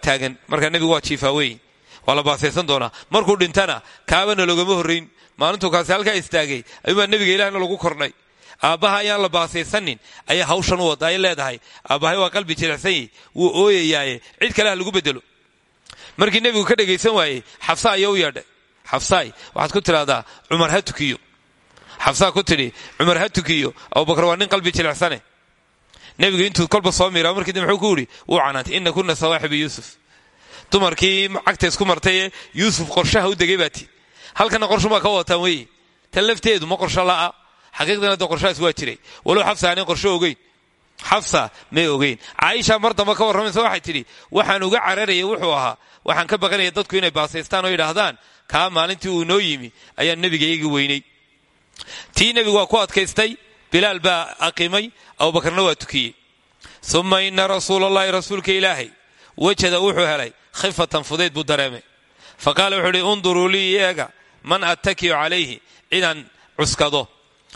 taagan markaa nebigu waa jiifaa wey waa la baasaysan markuu dhintana kaabana loogama horrayn maalintuu kaasi halkaa istaagay ayuubaa nebiga ilahna lagu kordhay aabbaha ayaan la baasaysanin ayaa hawshan u wada ay leedahay. Aabbahay waa qalbi jilicsanyi wuu ooyayaaye cid kale ha lagu bedelo markii nebigu ka dhegaysan waayey xabsa ayaa u yeedhay. Waxaad ku tidhahdaa cumar ha tukiyo xabsaa ku tidhi cumar ha tukiyo. Abubakar waa nin qalbi jilicsane nebigu intuu kolba soo miira markii dambe muxuu ku yidhi wuu canaantay ina kuna sawaaxibu yuusuf. Dumarkii cagta isku martay ee yuusuf qorshaha u degay baati halkana qorshumaa ka wadataan weye tan lafteedu ma qorsho la'a. Xaqiiqdana de qorshahaas waa jiray. Walow aanay qorsho ogeyn. Xafsa may ogeyn. Caaisha mar damba ka warramaysa waxay tidhi waxaan uga cararayay wuxuu ahaa. Waxaan ka baqanaya dadku inay baasaystaan oo yidhaahdaan kaa maalintii uu noo yimi ayaan nebiga weynay tii nebigu waa ku adkaystay bilaal baa aqimay abubakarna waa tukiyey. Uma ina rasuula allahi rasuulka ilaahay wajada wuxuu helay khifatan fudayd buu dareemay. Fa qaala wuxuu uhi unduruu lii eega man attakiu calayhi cidaan cuskado.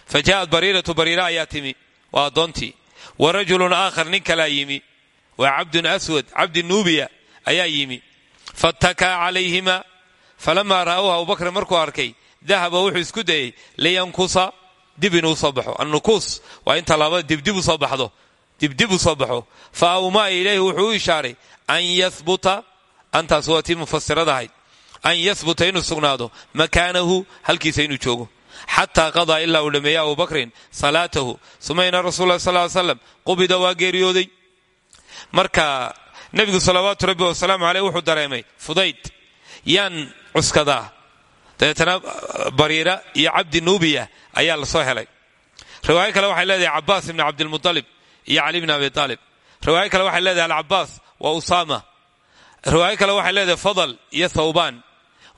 Fa ja'at bariiratu bariira ayaa timi waa addoontii. Wa rajulun aakhar nin kalaa yimi. Waa cabdun aswad cabdi nuubiya ayaa yimi. Fattakaa calayhima falamaa ra'awha abubakr markuu arkay dahaba wuxuu isku dayey liyankusa dib inuu soo baxo. Annukuus waa in tallaabada dibdib u soo baxdo dibdib u soo baxo. Fa awmaa ilayhi wuxuu u ishaaray an yahbuta antaas waa tii an yahbuta inuu sugnaado makaanahu halkiisa inuu joogo. Xataa qadaa ilaa uu dhameeyey abubakrin salaatahu. Suma ina rasul lah sal slam qubida waa geeriyooday. Marka nebigu salawaatu rabbi wasalaamu caleyh wuxuu dareemay fudayd yaan cuskadaa dabeetana bariira iyo cabdi nuubiya ayaa la soo helay. Riwaayo kale waxay leedahay cabaas ibni cabdilmualib iyo cali bni abi aalib riwaayo kale waxay leedahay alcabaas waa usaama. Riwaayo kale waxay leedahay fadal iyo thawbaan.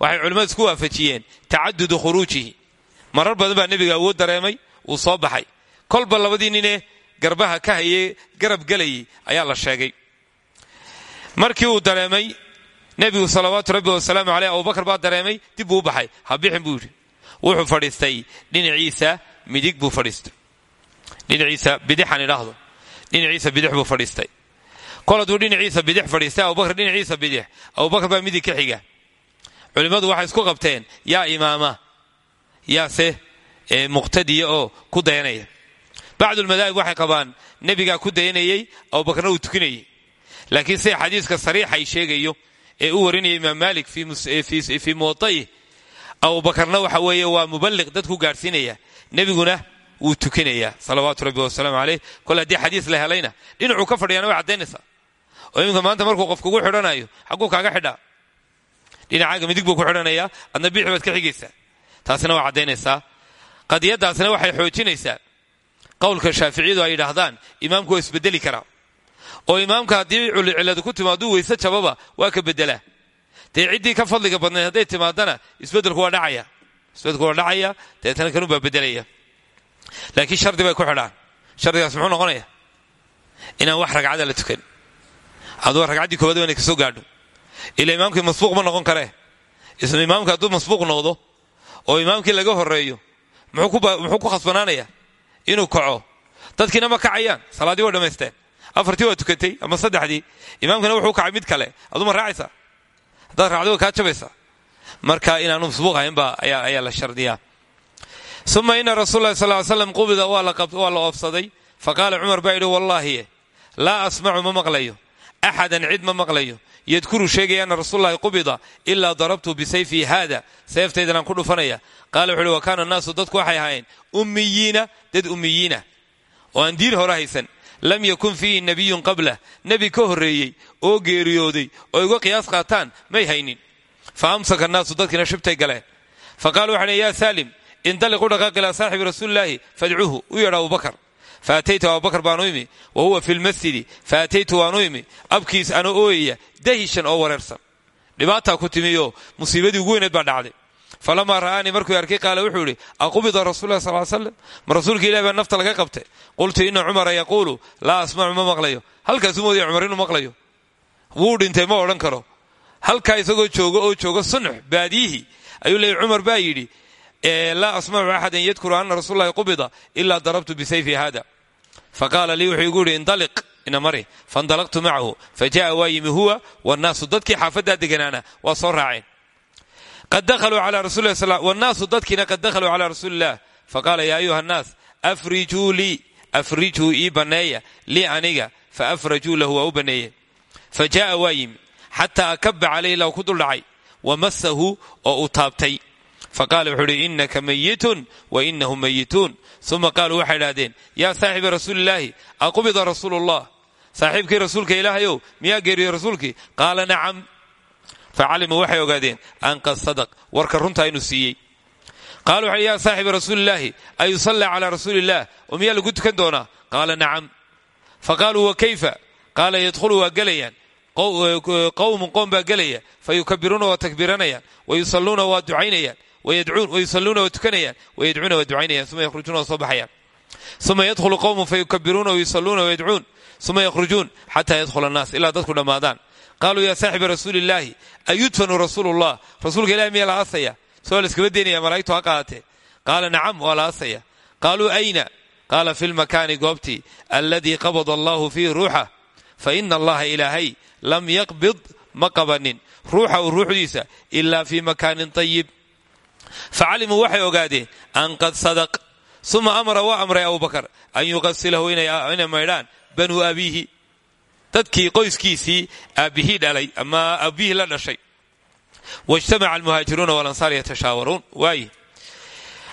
Waxay culimmadu isku waafajiyeen tacadudu khuruujihi. Marar badan baa nebiga awood dareemay uu soo baxay. Kolba labadii ninee garbaha ka hayey garab gelayay ayaa la sheegay. Markii uu dareemay nebigu salawaatu rabbi wasalaamu caleyh abubakar baa dareemay dib buu u baxay. Ha bixin buu yidhi. Wuxuu fadhiistay dhinaciisa midig buu fadhiistay. Dhinaciisa bidixan idhaahdo. Dhinaciisa bidix buu fadhiistay kol hadduu dhinaciisa bidix fadhiistay abubakar dhinaciisa bidix. Abubakar baa midig ka xiga. Culimmadu waxay isku qabteen yaa imaama yaase muqtadiya oo ku dayanaya. Bacdulmadaahib waxay qabaan nebigaa ku dayanayey abubakarna uu tukinayey laakiin sida xadiiska sariixa ay sheegayo ee u warinaya imaam maalik fii muwaa'ih abubakarna waxa weeye waa muballiq dadku gaadhsiinaya nebiguna wuu tukinayaa salawaatu rabbi wasalaamu caleyh kol haddii xadiis la helayna dhinacuu ka fadhiyana way caddaynaysaa oo iminka maanta markuu qof kugu xidhanayo xagguu kaaga xidhaa. Dhinacaaga midig buu ku xidhanayaa adna biixi baad ka xigaysaa. Taasina waa caddaynaysaa. Qadiyadaasna waxay xoojinaysaa. Qowlka shaaficiyadu ay yidhaahdaan imaamku waa isbedeli karaa oo imaamka haddii ciladu ku timaaduu weyse jababa waa ka bedelaa dee ciddii ka fadliga badnayd hadday timaadana isbedelku waa dhacaya. Isbedelku waa dhacaya deetana kanuu baa bedelaya laakiin shardi bay ku xidhaan. Shardigaas muxuu noqonaya? Inaan wax ragcada la tukan. Aduu ragcaddii koobaad waa inay ka soo gaadho. Ila imaamkii masbuuq ma noqon karee imaamka hadduu masbuuq noqdo oo imaamkii laga horeeyo muxuu ku khasbanaanaya inuu kaco. Dadkiina ma kacayaan. Salaaddii waa dhammaysteen afartii waa tukatay ama saddexdii. Imaamkina wuxuu kacay mid kale. Aduma raacaysaa haddaad raacdo way kaa marka inaanu masbuuq ahaynba ayaa la shardiyaa. Uma ina rasul lahi sal slam qubida waa la oofsaday. Faqaala cumar baa yidhi wallaahi laa asmacu ma maqlayo. Axadan cid ma maqlayo. Yadkuru sheegaya ana rasuululahi qubida ilaa darabtu bisayfii haada. Seeftaydanaan ku dhufanaya. Qaala wuxu uhi wa kaana annaasu dadku waxay ahaayeen ummiyiina dad ummiyiina oo aan diin lam yakun fiihi nabiyun qablah nebi ka horreeyey oo geeriyooday oo iga qiyaas qaataan may haynin. fa amsaka annaasu dadkiina shibtay galeen fa qaala waxa ya saalim indaliq u dhaqaaq ilaa saaxibi rasuulilaahi fadcuuhu u yeedha abubakar faataytu abubakar baanu imi wa huwa fi lmasjidi faataytu waanu imi abkiis ana ooyaya dahishan oo wareersan dhibaataa ku timioo musiibadii ugu weyneed baa dhacday falamaa ra'aanii markuu arkay qaala wuxuu idhi aqubida rasulah sal slam ma rasuulka ilahi baa nafta laga qabtay qultu ina cumara yaquulu laa asmacu ma maqlayo halkaasuu moodaya cumar inuu maqlayo wuu dhintay ma odhan karo halkaa isagoo joogo oo jooga sunux baadiyihii ayuu leeyay cumar baa yidhi laa asmacu axadan yadkuru ana rasuulahi qubida ilaa darabtu bisayfi hada faqaala lii wuxuu igu yidhi indaliq ina mari faindalaqtu macahu faja'a waa yimi huwa wannaasu dadkii xaafaddaa deganaana waa soo raaceen qad dahaluu ala rasuli wannaasu dadkiina qad dakhaluu calaa rasuuli illah faqaala yaa ayuha annaas afrijuu lii afrijuu ii banneeya lii aniga fa afrajuu lahu waa u banneeyeen fa jaa'a waa yimi xataa akaba calayhi lau ku duldhacay wa massahu oo uu taabtay. Faqaala wuxuu uhi inaka mayitun wa inahum mayituun uma qaaluu waxay idhahdeen yaa saaxiba rasuulillaahi aqubida rasuulu llah saaxiibkii rasuulka ilaahayow miyaa geeriyo rasuulkii? Qaala nacam facalimuu waxay ogaadeen an qad sadaq warka runtaa inuu siiyey qaalu waxay yaa saaxiba rasuulillaahi ayusallaa calaa rasuuliillah oo miyaa lagu tukan doonaa qaala nacam faqaaluu wa kayfa qaala yadkhulu waa gelayaan qowmun qoom baa gelaya fa yukabiruuna waa takbiranayaan wayusalluuna waa ducaynayaan wayusalluuna waa tukanayaan wayadcuuna waa ducaynayaan uma yakhrujuuna waa soo baxayaan uma yadkhulu qowmun fa yukabiruuna wayusalluuna wayadcuun uma yakhrujuun xataa yadkhula annaas ilaa dadku dhammaadaan qaaluu yaa saaxiba rasuulillaahi ayudfanu rasuulullah rasuulka ilahi miyaa la aasaya soo laskaba deynaya malaigtu ha qaatee qaala nacam waa la aasaya qaaluu ayna qaala fi lmakaani goobtii alladii qabada allahu fiihi ruuxa fa ina allaha ilaahay lam yaqbid ma qabanin ruuxahu ruuxdiisa ilaa fii makaanin tayib facalimuu waxay ogaadeen an qad sadaq uma amara waa amray abubakar an yuqasilahu inay maydhaan banuu abiihi dadkii qoyskiisii aabbihii dhalay ama aabbihii la dhashay. Wajtamaca almuhaajiruuna walansaar yatashaawaruun. Waaye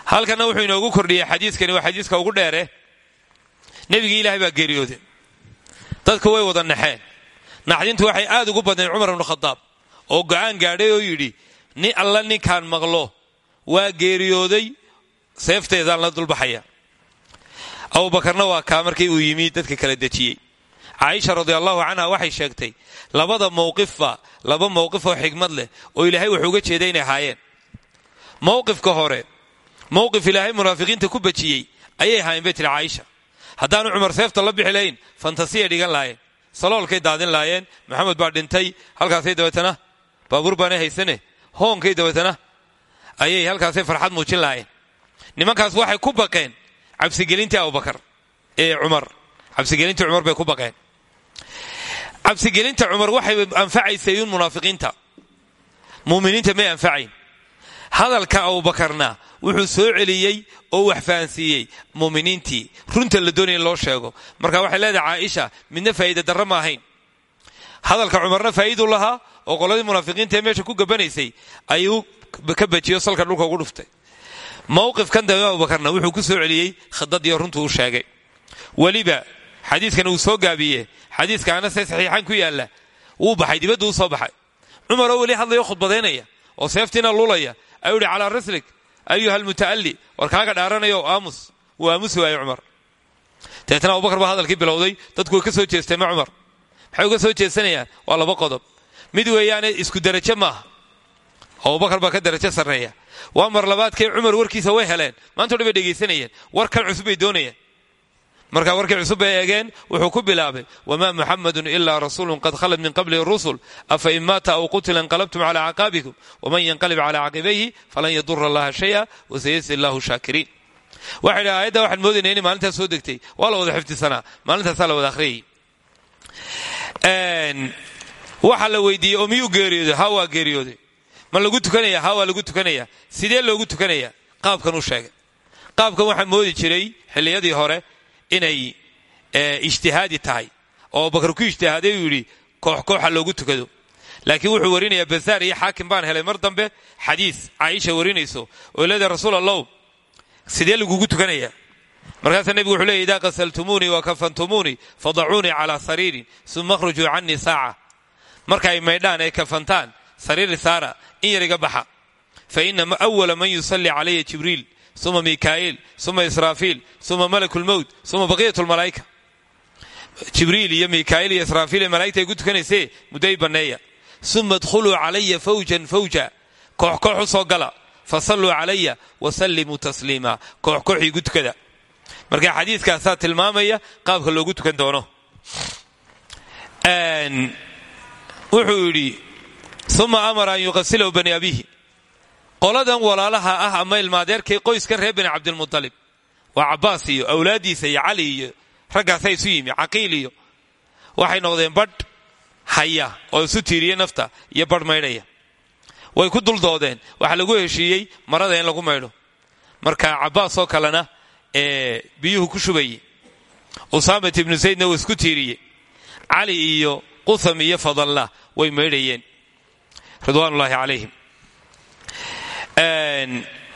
halkanna wuxuu inoogu kordhiyey xadiiskani waa xadiiska ugu dheere. Nebigii ilaahay baa geeriyooday dadku way wada naxeen. Naxdintu waxay aad ugu badnayd cumar ibnu khadaab oo go'aan gaadhay oo yidhi ni alla ninkaan maqlo waa geeriyooday seefteedaan la dulbaxaya. Abubakarna waa kaa markii uu yimi dadka kala dejiyey caaisha radiallahu canha waxay sheegtay labada mowqifba laba mowqif oo xigmad leh oo ilaahay wuxuu uga jeeday inay ahaayeen mowqifka hore mowqif ilaahay munaafiqiinta ku bajiyey ayay ahaayeen bay tiri caaisha haddaanu cumar seefta la bixi lahayn fantasiyay dhigan laayeen saloolkay daadin laayeen maxamed baa dhintay halkaasay dabeetana baabuur baanay haysane hoonkay dabeetana ayay halkaasay farxad muujin laayeen nimankaas waxay ku baqeen cabsigelintii abubakar ee cumar. Cabsigelintii cumar bay ku baqeen cabsigelinta cumar waxay anfacaysay un munaafiqiinta. Muuminiinta may anfacayn. Hadalka abubakarna wuxuu soo celiyey oo wax fahansiiyey muuminiintii. Runta la doonaya in loo sheego. Marka waxay leedahay caaisha midna faa'iida darra ma hadalka cumarna faa'iiduu lahaa oo qoladii munaafiqiinta ee meesha ku gabanaysay ayuu ka bajiyo salka dhulka ugu dhuftay. Mowqifkan dambe abubakarna wuxuu ku soo celiyey khidadiyo runtuu u sheegay. Weliba xadiiskan uu soo gaabiye xadiiska anasee saxiixaan ku yaalla wuu baxay dibaddu u soo baxay. Cumar oo weli hadlayo khudbadaynaya oo seeftiina lulaya ayuu ihi raslik ayuha almuta'alli. War kaaga dhaaranayo aamus wuu aamusi waayey cumar. Dabeetna abubakar baa hadalkii bilowday dadku way ka soo jeesteen ma cumar maxay uga soo jeesanayaan waa laba qodob. Mid weeyaane isku derajo maaha. Abubakar baa ka darajo sarreeya. Waa mar labaadkee cumar warkiisa way heleen maantao dhan bay dhegaysanayeen war kan cusub bay doonayeen markaa warkii cusub bay eegeen wuxuu ku bilaabay wamaa muxamadun ilaa rasuulun qad khalad min qablihi rusul afa in maata aw qutila inqalabtum calaa caqaabikum waman yanqalib calaa caqibayhi falan yadura allaha shaya wasayajzi allahu shaakiriin waxay dhaha aayadda waxaan moodayna inay maalintaas soo degtay waa la wada xifdisanaa maalintaasaa la wada akhriyay. Waxa la weydiiyey oo miyuu geeriyooday? Ha ma lagu tukanaya? Ha lagu tukanaya. Sidee loogu tukanaya? Qaabkan u sheegay. Qaabkan waxaa moodi jiray xilliyadii hore inay ijtihaadi tahay. Oo abubakar ku ijtihaaday uu yidhi koox kooxa loogu tukado. Laakiin wuxuu warinayaa basaar iyo xaakim baan helay mar dambe xadiis caaisha warinayso oo leedahay rasuul allow sidee lagugu tukanaya markaasaa nebigu wuxuu leeyay idaa qasaltumuunii wa kafantumuunii fadacuunii calaa sariirin suma akhrujuu canii saaca. Marka ay maydhaan ay kafantaan sariiri saara in yar iga baxa. Fa ina awala man yusallii calaya jibriil uma mikaa'iil uma israafiil uma malaku lmowt uma baqiyat lmalaa'ika jibriil iyo mikaa'iil iyo israafiil ee malaigta ay ku tukanaysee mudday banneeya uma dkhuluu calaya fawjan fawja koox koox u soo gala fasalluu calaya wasallimuu tasliima koox koox igu tukada marka xadiiskaasaa tilmaamaya qaabka loogu tukan doono wuxuu yidhi uma amara an yuqasilahu bani abihi qoladan walaalaha ah ama ilmaadeerkay qoyskan reer bani cabdilmutalib waa cabbaas iyo awlaaddiisa iyo cali iyo raggaasaa isu yimi caqiil iyo waxay noqdeen badh haya oo isu tiiriye nafta iyo badh maydhaya. Way ku duldoodeen. Waxaa lagu heshiiyey marada in lagu maydho. Marka cabbaas oo kalena ee biyuhu ku shubayey usaamat ibnu saydna uu isku tiiriyey. Cali iyo qutham iyo fadalla way maydhayeen. Ridwaanullaahi calayhim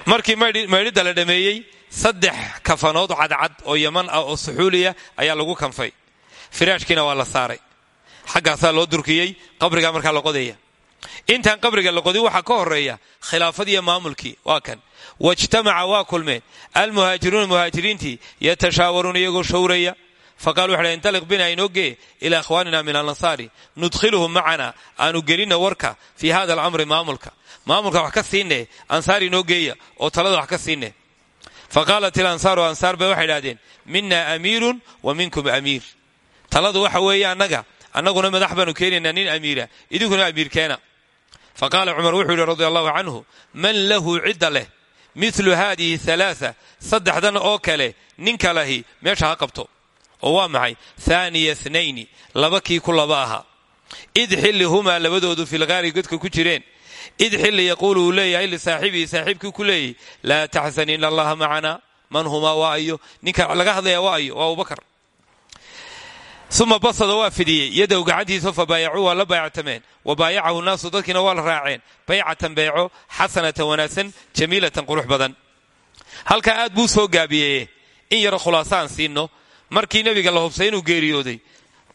markii maydhidda la dhameeyey saddex kafanood cadcad oo yaman ah oo suxuuliya ayaa lagu kanfay. Firaashkiina waa la saaray. Xaggaasaa loo durkiyey qabrigaa markaa la qodaya intaan qabriga la qodin waxaa ka horreeya khilaafadiiyo maamulkii waa kan. Wajtamaca waa kulmeen. Almuhaajiruuna muhaajiriintii yatashaawaruuna iyagoo shawraya faqaalu waxay intaliq bina inoo gee ilaa akhwaanina min alansaari nudkhiluhum macana aanu gelinna warka fii hada alamri maamulka maamulka wax ka siinne ansaar inoo geeya oo talada wax ka siinne fa qaalat ilansaaru ansaar bay waxay idhahdeen mina amiirun wa minkum amiir taladu waxa weeye annaga annaguna madax baanu keenaynaa nin amiira idinkuna amiir keena fa qaala cumar wuxuu yidhi radi allahu canhu man lahu cidda leh milu haadihi alaaa oo kale ninka lahi meesha ha oo waa maxay? Haaniya nayni laba kii ku laba ahaa id xilli humaa labadoodu filgaari godka ku jireen. Id xilli yaquulu uu leeyahay lisaaxibihi saaxiibkii ku leeyahy laa taxsan ina allaha macana. Man humaa waa ayo? Ninka laga hadlaya waa ayo? Waa abubakar uma basada waa fidiyey. Yadow gacantiisa fa baayacuu waa la baayactameen wa baayacahu naasu dadkiina waa la raaceen. Baycatan beeco xasanatan wanaagsan jamiilatan qurux badan. Halkaa aad buu soo gaabiyeye in yaro khulaasa aan siino markii nebiga la hubsay inuu geeriyooday.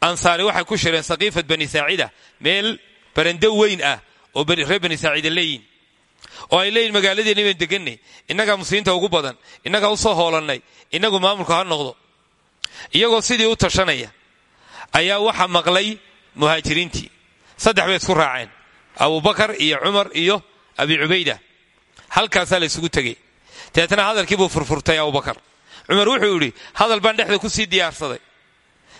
Ansaari waxay ku shireen saqiifat bani saacida meel barando weyn ah oo reer bani saacida leeyihiin oo ay leeyihiin magaaladeenni bayn deganay innagaa muslimiinta ugu badan innagaa u soo hoolannay innagu maamulka ha noqdo. Iyagoo sidii u tashanaya ayaa waxa maqlay muhaajiriintii. Saddex bay isku raaceen abubakar iyo cumar iyo abi cubayda. Halkaasaa la isugu tegey. Dabeetna hadalkii buu furfurtay abubakar cumar wuxuu yidhi hadal baan dhexda ku sii diyaarsaday.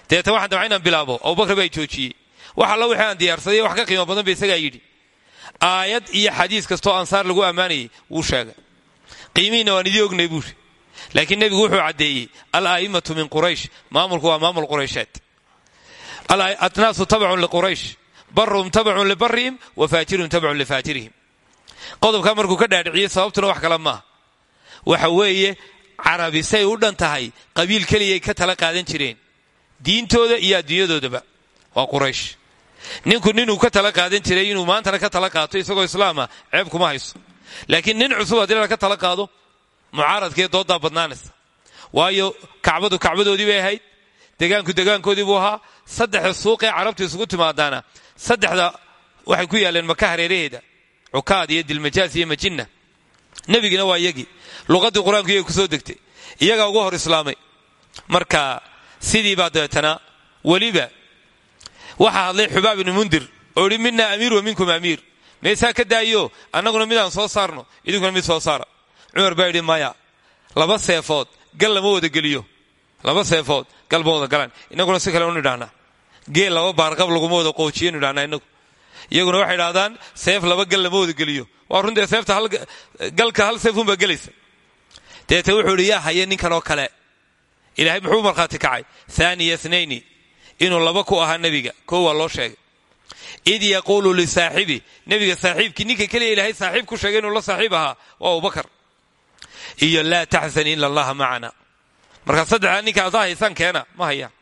Dabeetna waxaan dabca inaan bilaabo abubakar baa joojiyey. Wax alla wixii aan diyaarsaday wax ka qiimo badan ba isagaa yidhi. Aayad iyo xadiis kastoo ansaar lagu ammaanayay wuu sheegay. Qiimihiinna waan idii ognay buuri laakiin nebigu wuxuu caddeeyey al a'immatu min quraysh. Maamulku waa maamul quraysheed. Atnaasu tabacun liquraysh baruhum tabacun libarihim wa faajirhum tabacun lifaajirihim qodobkaa markuu ka dhaadhiciyey sababtuna wax kale maaha waxa weeye carabi say u dhan tahay qabiil keliyay ka tala qaadan jireen. Diintooda iyo adduunyadoodaba waa quraysh. Ninku ninuu ka tala qaadan jiray inuu maantana ka tala qaato isagoo islaama ceeb kuma hayso. Laakiin nin cusub haddii ka tala qaado mucaaradkee dooddaa badnaanaysa. Waayo kacbadu kacbadoodii bay ahayd degaanku degaankoodii buu ahaa saddexda suuqee carabta isugu timaadaana saddexda waxay ku yaaleen maka hareeraheeda cukaad iyo dilmajaas iyo majinna nebigina waa iyagii luqaddii qur'aanku iyagay ku soo degtay. Iyagaa ugu hor islaamay. Marka sidii baa dabeetana weliba waxaa hadlay xubaab ibnu mundir oo idhi mina amiir wa minkum amiir. Meesaa ka daayo? Annaguna midaan soo saarno. Idinkuna mid soo saara. Cumar baa yidhi maya laba seefood gal lama wada geliyo. Laba seefood gal ma wada galaan. Innaguna si kale unu idhahnaa geel laba baarqab laguma wada qoojiyenu idhahnaa inagu iyaguna waxay idhahdaan seef laba gal lama wada geliyo. Waa runtee seefta galka hal seefunbaa gelaysa. Deete wuxuu idhi haya ninkan oo kale. Ilaahay muxuu markhaati kacay? Haaniya nayni inuu laba ku ahaa nebiga. Koo waa loo sheegay. Id yaquulu lisaaxibi nebiga saaxiibkii ninka keliya ilaahay saaxiib ku sheegay inuu la saaxiib ahaa waa abubakar iyo laa taxzan ila allaha macana. Markaa saddexdaa ninka adaa haysaan ma hayaan.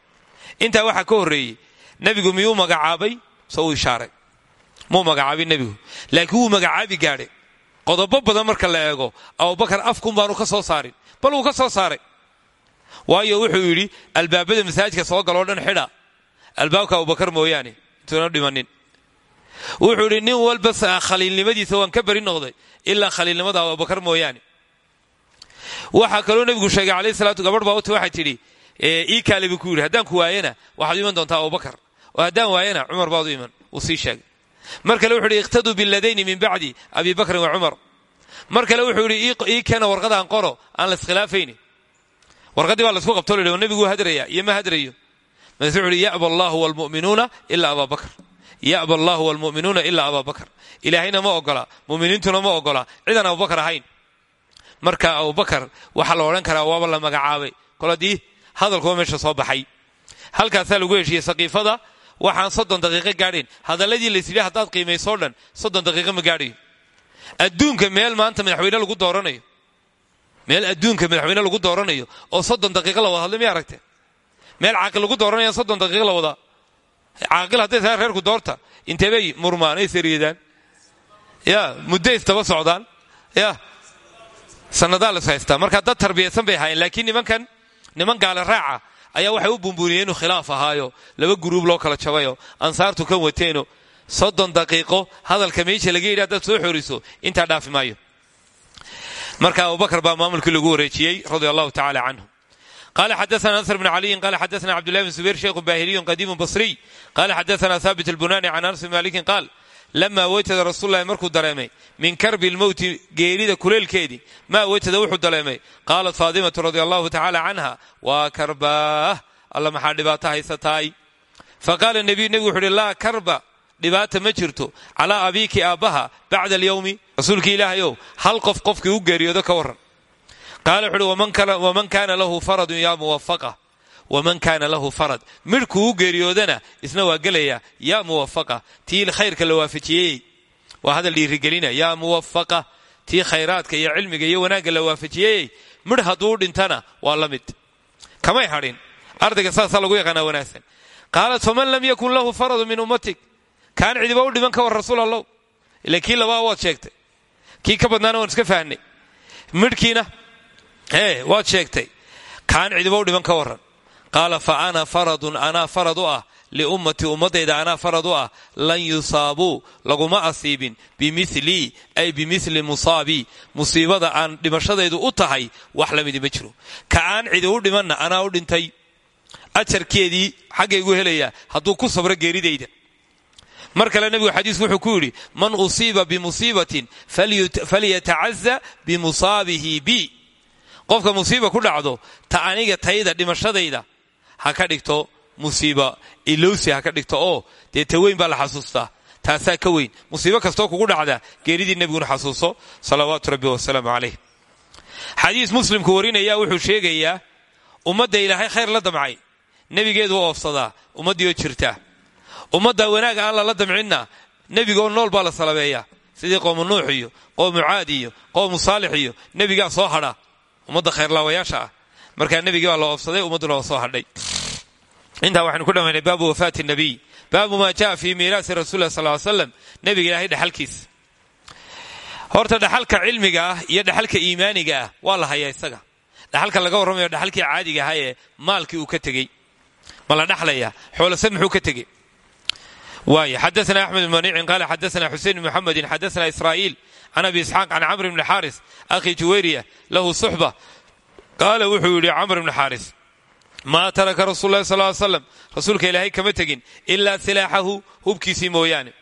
Intaa waxaa ka horreeyey nebigu miyuu magacaabay? Uu ishaaray muu magacaabay nebigu. Laakiin wuu magacaabi gaadhay. Qodobo badan marka la eego abubakar afkun baanu ka soo saarin. Bal wuu ka soo saaray. Waayo wuxuu yidhi albaabada masaajidka soo galoo dhan xidha. Albaabka abubakar mooyaane intuuna dhimanin. Wuxuu yidhi nin walba khaliilnimadiisa waan ka beri noqday ilaa khaliilnimada abubakar mooyaane. Waxaa kaloo nebigu sheegay alayh salaatu gabadh baa uti waxay tidhi ii kaale buu ku ku waayana waxaad iman doontaa abubakar. Oo haddaan waayana cumar baad iman wuu sii sheegay mar kale wuxuu yidhi iqtaduu biladayni min bacdi abi bakrin wa cumar mar kale wuxuu yidhi ii keena warqadaan qoro aan la iskhilaafayni warqaddii baa la isku qabto la nebigu hadraya iyo ma hadrayo markaasu wuxu uhi yaba allahu walmu'minuuna ilaa abaa bakr. Yaba allahu walmu'minuuna ilaa abaa bakr. Ilaahayna ma ogola mu'miniintuna ma ogola cidaan abubakar ahayn. Marka abubakar waxaa la odhan karaa waaba la magacaabay. Kol haddii hadalkuba meesha soo baxay. Halkaasaa lagu heshiiyey saqiifada waxaan soddon daqiiqo gaadhayn hadalladii laysidhi haddaad qiimaysoo dhan soddon daqiiqo ma gaadhayo adduunka meel maanta madaxweyne lagu dooranayo. Meel adduunka madaxweyne lagu dooranayo oo soddon daqiiqo la wada hadlay miya aragte meel caaqil lagu dooranaya soddon daqiiqo la wadaa caaqil hadday tahay reerku doorta. Inteebay murmaan ay sariyadaan ya mudday istaba socdaan. Ya sannadaa las haystaa marka dad tarbiyaysan bay ahaayeen laakiin nimankan niman gaale raaca ayaa waxay u buunbuuniyeen inuu khilaaf ahaayo. Laba guruub loo kala jabayo. Ansaartu kan wateeno soddon daqiiqo hadalka meesha laga yidhi haddaad soo xoriso intaa dhaafi maayo. Marka abubakar baa maamulkii lagu wareejiyey radia allahu tacala canhu qala xadaana nasr bn caliyin qala xadaana cabdullahi bn zubayr sheikhu baahiliyun qadiimun basriy qala xadaana haabit albunani can anas bn malikin qaal lamaa weytada rasuululahi markuu dareemay min karbi lmowti geerida kuleelkeedii maa weytada wuxuu dareemay qaalat faadimatu radia allahu tacala canha waa karbaah alla maxaa dhibaato haysataay faqaala nebiyu nebigu wuxu uhi laa karba dhibaata ma jirto calaa abiiki aabbaha bacda alyowmi rasuulkii ilaahayow hal qof qofkii u geeriyoodo ka warran qaala wuxu uhi waman kaana lahu faradun yaa muwafaqa waman kaana lahu farad midhkuu u geeriyoodana isna waa gelaya yaa muwafaqa tii khayrka la waafajiyey. Waa hadal dhiirigelina. yaa muwafaqa tii khayraadka iyo cilmiga iyo wanaagga la waafajiyey. midh hadduu dhintana waa la mid. Kamay hadhin. Ardayga saasaa lagu yaqaanaa wanaagsan. Qaalat faman lam yakun lahu faradu min ummatik? Kaan cidiba u dhiman ka war rasuul allow ila kii labaa waad sheegtay. Kii ka badnaana waan qaala fa ana faradun anaa farad u ah liummatii ummadayda anaa farad ah lan yusaabuu laguma asiibin bimilii ay bimili musaabii musiibada aan dhimashadaydu u tahay wax la midi ma jiro ka aan cidi u dhimanna anaa u dhintay ajarkeedii xaggaygu helaya hadduu ku sabro geeridayda mar kale nebigu xadiisku wuxuu ku yidhi man usiiba bimusiibatin falyatacaza bimusaabihi bi qofka musiiba ku dhacdo ta aniga tayda dhimashadayda ha ka dhigto musiiba. Ilowsi ha ka dhigto oo dee ta weyn baa la xasuustaa taasaa ka weyn. Musiibo kastoo kugu dhacda geeridii nebiguna xasuuso salawaatu rabbi wasalaamu calayh. Xadiis muslimku warinaya wuxuu sheegayaa ummadda ilaahay khayr la damcay. Nebigeedu u oofsadaa ummaddii oo jirta. Ummadda wanaaga aan lala damcinna nebigaoo nool baa la salabeeyaa sidii qowmu nuux iyo qowmu caad iyo qowmu saalix iyo nebigaa soo hadha. Ummadda khayrlaawayaasha ah. Markaa nebigii baa la oofsaday ummadduna waa soo hadhay intaa waxaynu ku dhammaynay baabu wafaati nabiy. Baabu maa jaa fii miiraasi rasuuli sal ly slam nebiga ilaahay dhexalkiisa horta dhaxalka cilmiga ah iyo dhaxalka iimaaniga ah waa la hayaa isaga. Dhaxalka laga warramayo dhaxalkii caadiga ahaa ee maalkii uu ka tegey. Ma la dhaxlaya xoolase muxuu ka tegey. Waay xadaana axmed bn manicin qaala xadaana xusein bn muxamedin xadaana israa'iil can abi isxaaq can camr bni xaaris akhi juwayriya lahu suxba. Qaala wuxuu yidhi camr bni xaaris maa taraka rasul lahi sal slam rasuulka ilaahay kama tegin ilaa silaaxahu hubkiisii mooyaane.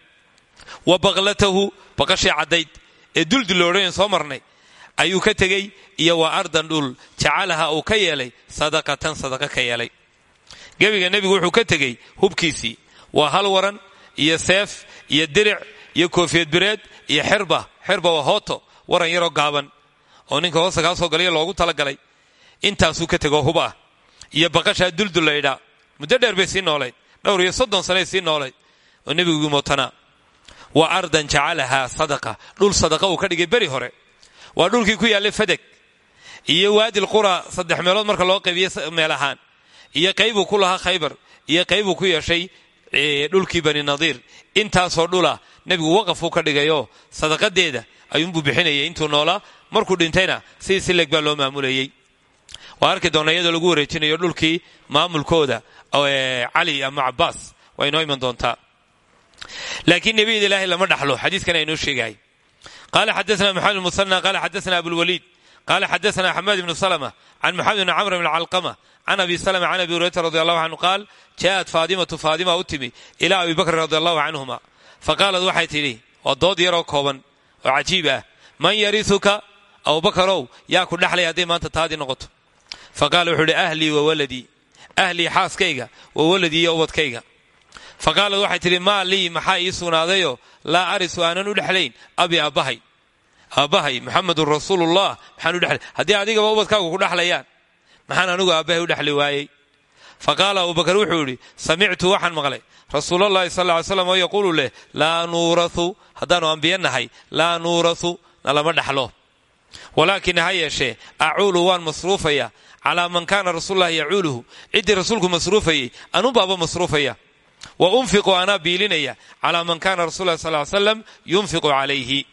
Wa baqlatahu baqashii caddayd. Ee dulduloodhayn soo marnay. Ayuu ka tegey iyo wa ardan dhul. Jacalaha uu ka yeelay sadaqatan sadaqa ka yeelay. Gebiga nebigu wuxuu ka tegey hubkiisii. Waa hal waran iyo seef iyo diric iyo koofiyad bireed iyo xirba. Xirba waa waran yaroo gaaban. Oo ninka hoosta kaa loogu talagalay. Intaasuu ka tegoo hub iyo baqashaa duldullaydhaa muddo dheer bay sii noolayd. Dhowr iyo soddon sanay sii noolayd. Oo nebigu mootanaa wa ardan jacalahaa sadaqa. Dhul sadaqa uu ka dhigay beri hore. Waa dhulkii ku yaallay fadeg iyo waadil qura saddex meelood marka loo qaybiye meel ahaan. Iyo qaybuu ku lahaa khaybar. Iyo qaybuu ku yeeshay dhulkii bani nadiir intaasoo dhula nebigu waqafuu ka dhigayoo sadaqadeeda ayuunbuu bixinayay intuu noolaa markuu dhintayna sidii sileg baa loo maamulayey waa arki doona iyadoo lagu wareejinayo dhulkii maamulkooda cali ama cabaas waa inoo iman doontaa laakiin nebiyada ilaahay lama dhaxlo xadiiskan aynoo sheegahay qaala xadaana maxamed musanى qaala xadaana abulwaliid qaala xadaana xamaad ibnu salma can maxamed bni camr bn calqama can abi salma can abi hurayrata radi allahu canhu qaal jaaءat faadimatu faadima u timi ilaa abi bakrin radi allahu canhuma faqaalad waxay tidhi waa dood yaroo kooban oo cajiib ah man yariuka abubakarow yaa ku dhaxlay hadday maanta taadii noqoto faqaala wuxuu uhi ahlii wa waladii ahlii xaaskayga wa waladii iyo ubadkayga. Faqaalad waxay tidhi maa lii maxaa ii sugnaadayoo laa arisu aanan u dhexlayn. Abi aabbahay aabbahay muxamedun rasuulullah. Maxaan u dhexlay. Haddii adigaba ubadkaagu ku dhaxlayaan maxaan anigu aabbahay u dhexli waayey. Faqaala abubakar wuxuu idhi samictu waxaan maqlay. Rasuulalahi sal ly slam oo yaquulu leh laa nuurau haddaanu ambiye nahay laa nuurau na lama dhaxlo walaakin ha yeeshee acuulu waan masruufaya calaa man kaana rasuululahi yacuuluhu. Ciddii rasuulku masruufayey anubaaba masruufaya. Wa unfiqu anaa biilinaya calaa man kaana rasul sal l slam yunfiqu calayhi.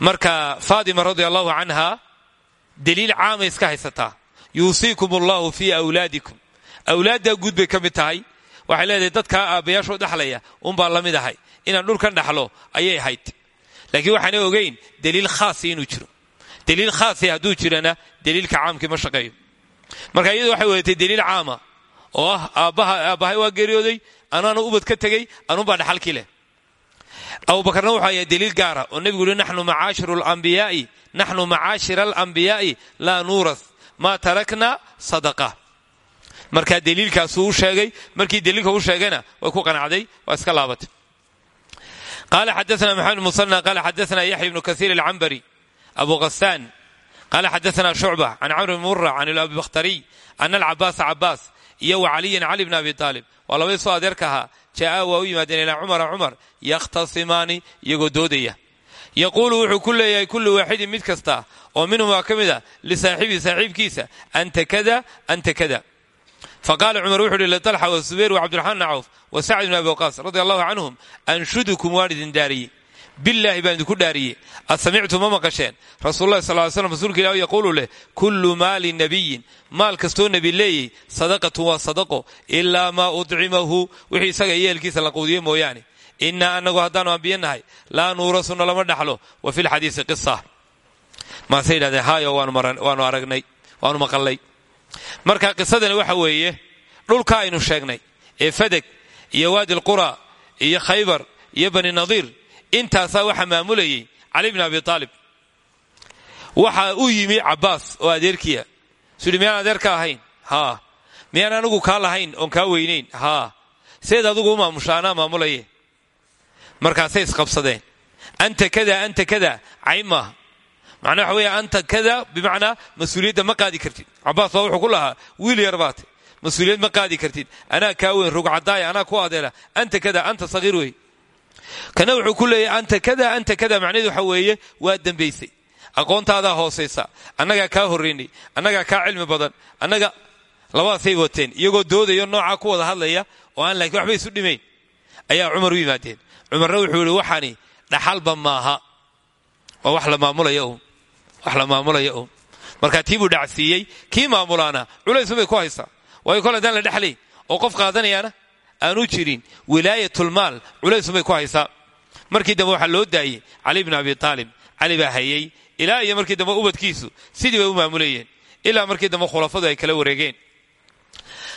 Marka faatima radi allahu canha daliil iska haysataa. Yuusiikum allahu fii wlaadikum awlaaddaa guud bay ka mid tahay. Waxay leedahay dadkaa aabbayaashoo dhexlaya unbaa dhulkan dhaxlo ayay ahayd. Laakiin waxaana ogeyn daliil khaasi inuu jiro daliil khaasi hadduu jirana daliilka caamkii ma shaqeeyo. Marka iyadu waxay wadatay daliil caama oo ah aabbaha aabbahay waa geeriyooday anaana ubad ka tegey anuunbaa dhaxalkii leh. Abubakarna wuxuu ayaa daliil gaara oo nebigu yihi naxnu macaashiru alambiyaai naxnu macaashira alambiyaai laa nuuras tarakna sadaqa. Markaa daliilkaasuu u sheegay markii daliilka u sheegayna way ku qanacday waa iska laabatay. Qaala xadaana maxamed musanى qaala xadaana yaxya ibnu kasiir alcambari abu ghasaan qaala xadaana shucba can camr bn mura can abi bakhtariy ana alcabaasa cabaas iyo wa caliyan cali bn abi aalib waa labadii soo adeerka ahaa jaaa waa u yimaadeen ilaa cumara cumar yakhtasimaani iyagoo doodaya yaquulu wuxuu ku leeyahay kullu waaxidin mid kasta oo minhum waa ka mid a lisaaxibii saaxiibkiisa anta kada anta kada faqaala cumar wuxu uhi litalxa wasubayr wacabdiraxmaan bn cawf wa sacd bn abi waqaas radi allahu canhum anshudukum waan idin dhaariyey billaahi baan idinku dhaariyey. Ad samictu ma maqasheen. Rasuululahi sal slam rasuulka ilah yaquulu leh kullu maali nabiyin maal kastoo nebi leeyey sadaqatun waa sadaqo ilaa maa udcimahu wixii isaga yeelkiisa la quudiye mooyaane. Innaa annagu haddaanu ambiye nahay laa nuurasuna lama dhaxlo. Wa fi lxadiisi qisa maase yidhahdeen haayo waanu aragnay waanu maqallay marka qisadani waxa weeye dhulka aynu sheegnay ee fadeg iyo waadi lqura iyo khaybar iyo bani nadiir intaasaa waxaa maamulayay cali bn abi aalib waxa u yimi cabaas oo adeerkiya. Su yidhi miyaan adeer ka ahayn? Haa miyaan anigu kaa lahayn oon kaa weynayn haa seed adugu u maamusha anaa maamulaye markaasay isqabsadeen. Anta kada anta kada cayn maaha. Macnaa waxa anta kada bimacnaa mas'uuliyadda ma qaadi kartid. Cabaas baa wuxuu ku lahaa wiil yar baate. Mas'uuliyad ma qaadi kartid. Anaa kaa weyn rugcadaaya anaa ku adeela. Anta kada anta sagiir wey kana wuxuu ku leeyahy anta kada anta kada macnaheedu waxa weeye waa dembaysay aqoontaadaa hoosaysa. Annagaa kaa horraynay annagaa kaa cilmi badan. Annaga labadaasay wateen. Iyagoo doodayo noocaa ku wada hadlaya oo aan laakiin waxba isu dhimayn. Ayaa cumar u yimaadeen. Cumarna wuxuu yihi waxaani dhaxalba maaha. Waa wax la maamulaya un markaa tii buu dhacsiiyey. Kii maamulaana? Culaysunbay ku haysaa. Waayo kol haddaan la dhexlayn oo qof qaadanayaana aanu jirin wilaayatulmaal culaysunbay ku haysaa. Markii dambe waxaa loo daayey cali bn abi aalib cali baa hayey ilaa iyo markii dambe ubadkiisu sidii bay u maamulayeen. Ilaa markii dambe khulafadu ay kala wareegeen.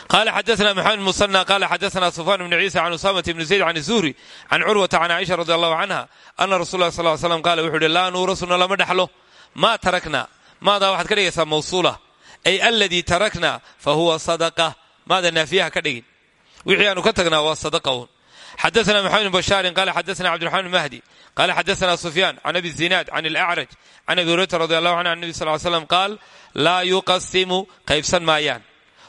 Qala xadaana maxamed musanى qala xadaana sufyan bn ciisa can usamat bni zayd can zuhri can curwata can caaisha radi allahu canha ana rasul lah sal slam qala wuxu uhi laa nuurasuna lama dhexlo maa tarakna. Maadaa waxaad ka dhigaysaa mawsuula. Ay aladii tarakna fa huwa sadaqa. Maada naafiyaha ka dhigin wixii aanu ka tagnaa waa sadaqa un xadaana maxamed bn bashaarin qala xadaana cabdiraxmaan mahdi qala xadaana sufyaan can abi zinaad can alacraj can abi hurayrata radi allahu canhu an nebi sal slam qaal laa yuqasimu qaybsan maayaan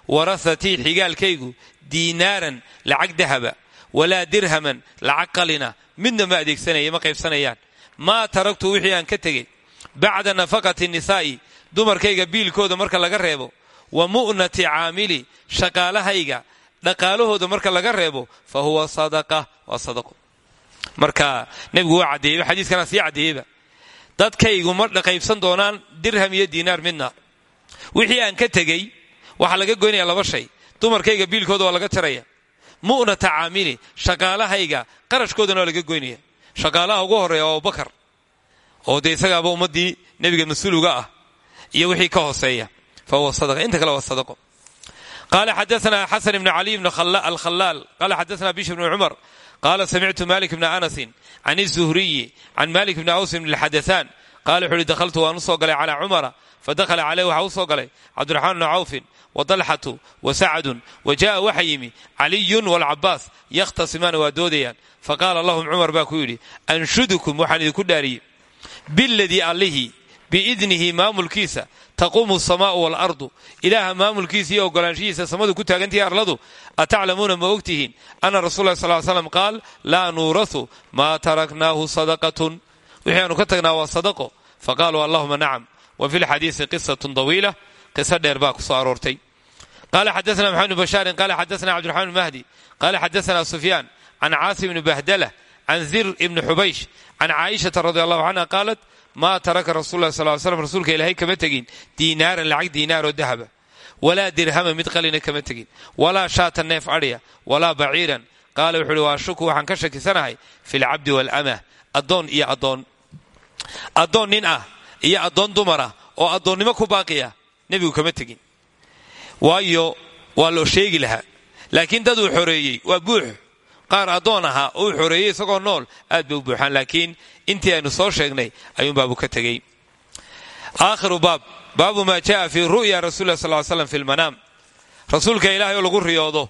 warahatii xigaalkaygu diinaaran lacag dahaba walaa dirhaman lacag qalina midna ma adeegsanaya ma qaybsanayaan maa taraktu wixii aan ka tegey bacda nafaqati nisaa'i dumarkayga biilkooda marka laga reebo wa mu'nati caamili shaqaalahayga dhaqaalahooda marka laga reebo fa huwa sadaqa waa sadaqo. Marka nebigu waa caddeeyey xadiiskana sii caddeeyeyba dadkaygu ma qaybsan doonaan dirham iyo diinaar midna. Wixii aan ka tegey waxaa laga goynaya laba shay. Dumarkayga biilkooda waa laga jaraya mu'nata caamili shaqaalahayga qarashkoodana laga goynaya. Shaqaalaha ugu horreeya waa abubakar. Oo dee isagaaba ummaddii nebiga mas'uuluga ah iyo wixii ka hooseeya. Fa huwa sadaqa inta kale waa sadaqo qala xadana xasan ibn caliy bn alkhalaal qala xadana bishr bn cumar qaala samictu malik bna anasin can izuhriyi can malik bni awsin bn lxadaaan qala wuxu uhi dakhaltu waan u soo galay calaa cumara fadakhala caleyh waxaa u soo galay cabdiraxmaan bnu cawfin wa dalxatu wa sacdun wa ja'a waxa yimi caliyun walcabaas yakhtasimaana waa doodayaan faqaala lahum cumar baa ku yidhi anshudukum waxaan idinku dhaariyey biladii allihii biidnihi maamulkiisa taquumu asamaa'u waalardu ilaaha maamulkiisa iyo ogolaanshihiisa samadu ku taagantahi arladu ataclamuuna ma ogtihiin ana rasul lah sal slam qaal laa nuurahu maa taraknaahu sadaqatun. Wixii ka tagnaa waa sadaqo. Faqaaluu allahuma nacam. Wa fi lxadiisi qisatun dawiila. Qiso dheer baa ku soo aroortay. Qala xadaana maxamed bn bashaarin qala xadaana cabdiraxmaan bn mahdi qala xadaana sufyaan can caasim bni bahdala can zir ibni xubaysh can caaishata radi allahu qaalat maa taraka rasul lah sal slam rasuulka ilaahay kama tegin diinaaran lacag diinaar oo dahaba walaa dirhama mid qalina kama tegin walaa shaata neef adhiya walaa baciiran qaala wuxuu uhi waa shuku waxaan ka shakisanahay fi lcabdi waalama addoon iyo addoon addoon nin ah iyo addoon dumar ah oo addoonnimo ku baaqiya nebigu kama tegin waayo waa loo sheegi lahaa laakiin dad uu xoreeyey waa buux qaar addoon ahaa oo uu xoreeyey isagoo nool aad bay u buuxaan intii aynu soo sheegnay ayuunbaabu ka tegey. Aakhiru baab. Baabu maa jaa fii ru'ya rasul lah sal slam fi lmanaam rasuulka ilaahay lagu riyoodo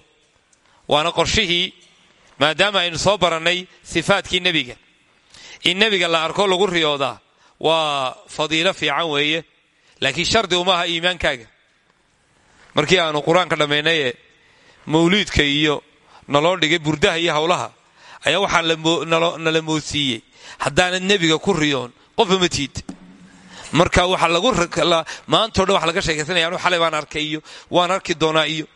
waana qorshihii maadaama aynu soo barannay sifaadkii nebiga. In nebiga la arko lagu riyoodaa waa fadiilo fiican weeye. Laakiin shardi uma aha iimaankaaga. Markii aanu qur'aanka dhammaynaye mawliidka iyo naloo dhigay burdaha iyo hawlaha ayaa waxaa nala moodsiiyey haddaanad nebiga ku riyoon qofba ma tiid. Marka maantao dhan wax laga sheekaysanaya anu xalay baan arkay iyo waan arki doonaa iyo.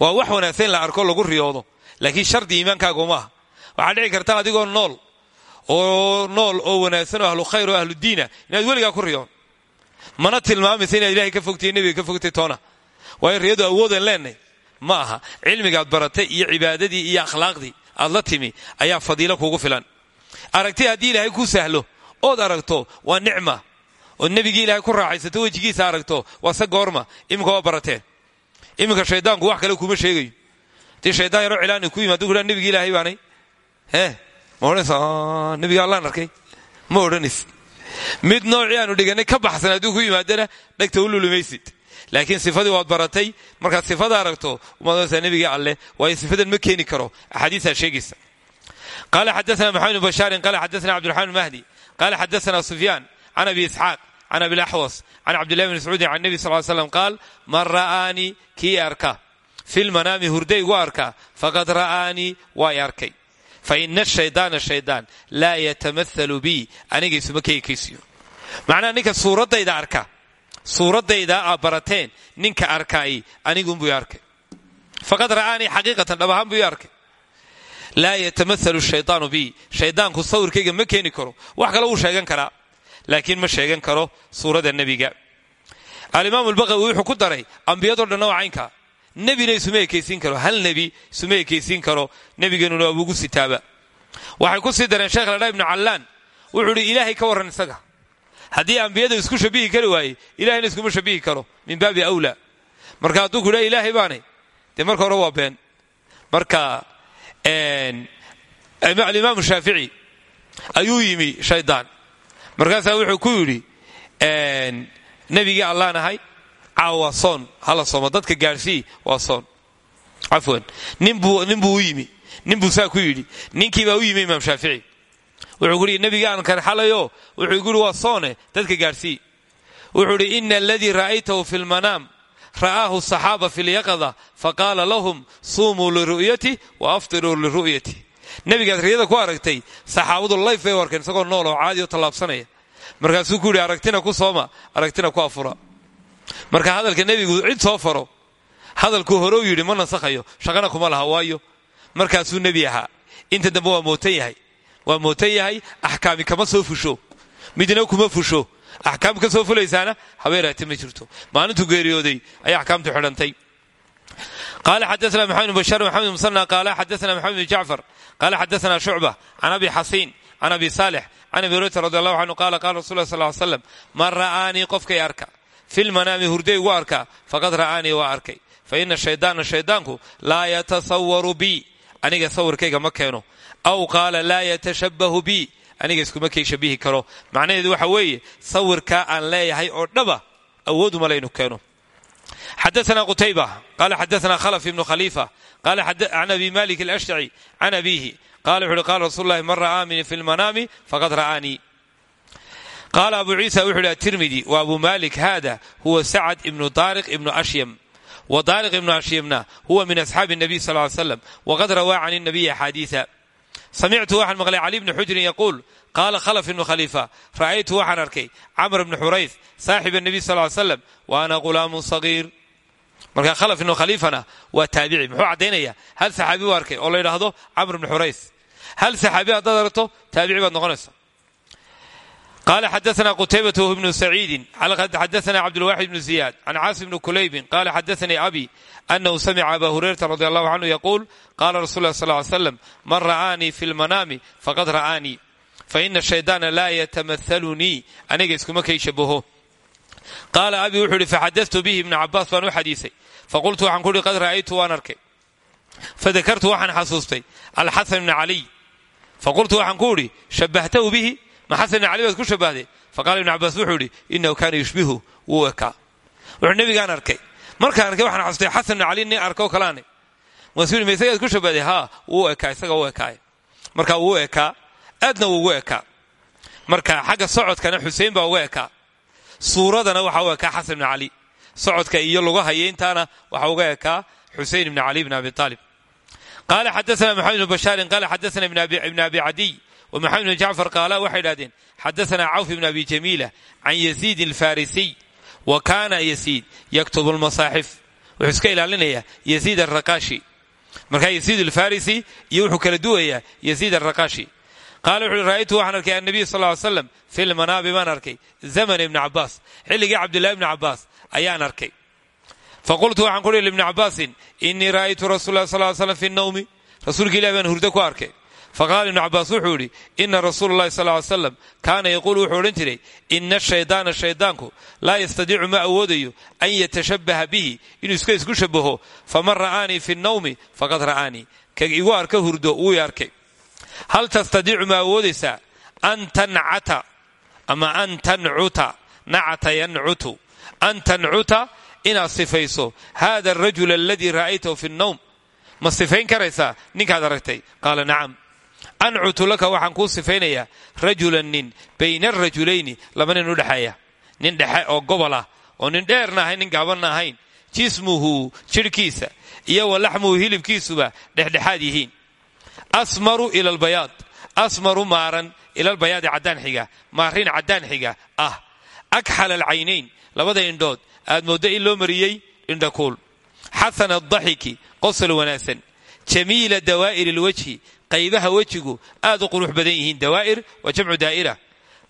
Waa wax wanaagsan in la arko lagu riyoodo. Laakiin shardi iimaankaaga uma aha. Waxaa dhici karta adigoo nool oo nool oo wanaagsan oo ahlu khayr ahlu diina inaad weligaa ku riyoon. Mana tilmaamaysa inaad ilahay ka fogtay nebiga ka fogtay toona. Waayo riyadu awoodan leenay. Ma aha. Cilmigaad baratay iyo cibaadadii iyo akhlaaqdii aad la timi ayaa fadiilo kuugu filan aragtay haddii ilaahay ku sahlo ood aragto waa nicma. Ood nebigii ilaahay ku raaxaysato wejigiisa aragto waa se goorma. Iminka waa barateen. Iminka shaydaanku wax kale kuma sheegayo. Dii shaydaan yaroo cilaani ku yimaado kudhaa nebigii ilaahay baanay. Ma odhanaysa nebiga allaan arkay. Ma mid noocii aanu dhiganay ka baxsan hadduu ku yimaadana dhegta u lulumaysid. Laakiin sifadii waad baratay markaad sifada aragto umaadonaysaa nebigii alleh sifadan ma keeni karo. Axaadiisaa sheegaysa qaala xadaana maxamed bn bashaarin qaala xadaana cabdiraxmaan mahdi qaala xadaana sufyaan can abi isxaaq can abilaxwas can cabdillahi bn mascuudin can nebi sal slam qaal man ra'aanii kii arka fi lmanaami hurday igu arka faqad ra'aanii waa i arkay fa ina shaydaana shaydaan laa yatamaalu bii aniga isuma keykaysiyo macnaha ninka suuraddayda arka suuraddayda aa barateen ninka arkaay aniguunbuu i arkay faqad ra'aanii xaqiiqatan dhab ahaan buu i arkay laa yatamaalu shaydaanu bii shaydaanku sawirkayga ma keeni karo. Wax kale wuu sheegan karaa. Laakiin ma sheegan karo suuradda nebiga. Alimaamu albaqawi wuxuu ku daray ambiyadoo dhanna waa caynkaa nebina isuma ekaysiin karo. Hal nebi isuma ekaysiin karo. Nebigeenuna waabuugu sitaaba waxay ku sii dareen sheekh ladha ibnu callaan. Wuxuu idhi ilaahay ka warran isaga. Haddii ambiyada isku shabihi kari waaye ilahayna iskuma shabihi karo. Min baabi awlaa. Marka hadduu ku dha ilaahay baanay. Marka hore waa been. Marka alimaamu shaafici ayuu yimi shaydaan markaasaa wuxuu ku yidhi nebigii allaan ahay caawa soon hala soomo dadka gaadhsii waa soon. Cafwan ninbuu u yimi. Ninbuu saa ku yidhi. Ninkiibaa u yimi imaam shaafici wuxuu ku yidhi nebigii aan karxalayo wuxuu ku yidhi waa dadka gaadhsii wuxuu idhi ina ra'aytahu fi lmanaam ra'aahu saxaaba fi lyaqada faqaala lahum suumuu liru'yati wa aftiruu liru'yati. Nebigaad riyada ku aragtay saxaabadu layf bay u arkeen isagoo nool oo caadi oo tallaabsanaya. Markaasuu ku yidhi aragtina ku sooma aragtina ku afura marka hadalka nebigu cid soo faro hadalkuu horeu yidhi ma nasakhayo shaqana kuma laha waayo. Markaasuu nebi ahaa. Inta dambe waa mootan yahay. Waa mootan yahay axkaami kama soo fusho. Midna kuma fusho axkaam ka soo fulaysaana habeeraate ma jirto. Maalintuu geeriyooday ayay axkaamtu xidhantay. Qaala xadaana maxamed bn bashaar maxamed musana qaala xadaana maxamed bn jacfar qaala xadaana shucba can abi xasiin can abi saalix can abi hurayta radi allahu canhu qaala rasul lah sal l slam man ra'aanii qofkay arka? Fi lmanaami hurday igu arka? Faqad ra'aanii waa arkay. Fa ina shaydaana shaydaanku laa yatasawaru bii aniga sawirkayga ma keeno. Aw qaala laa yatashabbahu bii aniga iskuma kay shabihi karo macnaheedu waxa weeye sawirkaa aan leeyahay oo dhaba awooduma laynu keeno xadaana qutayba qala xadaana khalaf ibnu khaliifa qala can abi malik alashtaci can abiihi qala wuxu uhi qala rasul lahi man ra'aamini fi lmanaami faqad ra'aanii qaala abu ciisa wuxu uhi atirmidi wa abu malik hada huwa sacad ibnu daariq ibnu ashyam wa daariq ibnu ashyamna huwa min asxaabi الnabiy sal ly slam waqad rawaa can الnabiyi axaadiiثa samictu waxaan maqlay cali bni xujrin yaquul qaala khalaf ibnu khaliifa ra'aytu waxaan arkay camr bni xurayth saaxib الnabiy sal ly slam wa ana ghulaamun sagiir marka khalaf ibnu khaliifana waa taabici muxuu caddaynaya hal saxaabi u arkay oo la yidhaahdo camr bni xurayth hal saxaabi haddaad aragto taabici baad noqonaysa qala xadaana qutaybat bnu saciidin xadaana cabdulwaxid bnu ziyaad can caasim bni kulaybin qala xadaanii abi anahu samica aba hurayrata radi allahu canhu yaquul qala rasul lah sal slam man ra'aanii fi lmanaami faqad ra'aanii faina shaydaana laa yatamahalunii aniga iskuma kay shabaho qaala abi wuxuu ihi faxadatu bihi ibnu cabaas baan u xadiisay faqultu waxaan ku ihi qad ra'aytu waan arkay fadakartu waxaan xasuustay alxasan bni caliy faqultu waxaan ku idhi shabbahtahu bihi ma xasan bna cali baad ku shabbahday faqala ibna cabaas wuxuu idhi inahu kaana yushbihu wuu ekaa wuxuu nebigaan arkay markaan arkay waxaan xasustay xasan bna cali nin arkoo kalaane waasuu ma isagaad ku shabbahday haa wuu ekaa isaga u ekaay marka wuu ekaa aadna wuu ugu ekaa marka xagga socodkana xusein baa uga ekaa suuradana waxa u ekaa xasan bna cali socodka iyo luga hayeyntaana waxa uga ekaa xusein bn cali bn abi aalib qaala xadaana maxamed bn bashaarin qaala xadaana ibn abi cadiy wa maxamed bn jacfar qaala waxay idhahdeen xadaana cawf ibn abi jamiila can yaziid alfarisiy wa kaana yaziid yaktubu lmasaaxif wuxuu iska ilaalinayaa yaziid araqaashi markaa yaziid alfarisi iyo wuxuu kala duwayaa yaziid araqaashi qaala wuxu uhi ra'aytu waxaan arkay annabiy sal ly slam fi lmanaabi baan arkay zamana ibni cabaas xilligii cabdillahi ibni cabaas ayaan arkay. Faqultu waxaan ku uhi libni cabaasin inii ra'aytu rasul lah sal slam fi nawmi rasuulka ilahi baan hurdo ku arkay faqaala ibnu cabaas wuxuu idhi ina rasuula llahi sal ly slam kaana yaquulu wuxuu odhan jiray ina shaydaana shaydaanku laa yastadiicu ma awoodayo an yatashabbaha bihi inuu iska isku shabaho faman ra'aanii fi nawmi faqad ra'aanii. Ka igu arka hurdo wuu i arkay. Hal tastadiicu ma awoodaysaa an tancata ama an tancuta nacata yancutu an tancuta inaad sifayso. Hada arajul aladii ra'aytahu fi nnawm. Ma sifayn karaysaa? Ninkaad aragtay? Qaala ancutu laka waxaan kuu sifaynayaa rajulan nin bayna arajulayni laba nin udhexeeya nin dhexe oo gobol ah oo nin dheerna ahayn nin gaabanna ahayn. Jismuhu jidhkiisa iyo wa laxmuhu hilibkiisuba dhexdhexaad yihiin. Asmaru ila albayaad. Asmaru maaran ila albayaadi caddaan xiga maarin caddaan xiga ah. Akxal alcaynayn labada indhood aad mooddo in loo mariyey indhakuul xasana adaxiki qosol wanaagsan. Jamiila dawaa'ir alwajhi qaybaha wejigu aad u qurux badan yihiin dawaa'ir waa jamcu daa'ira.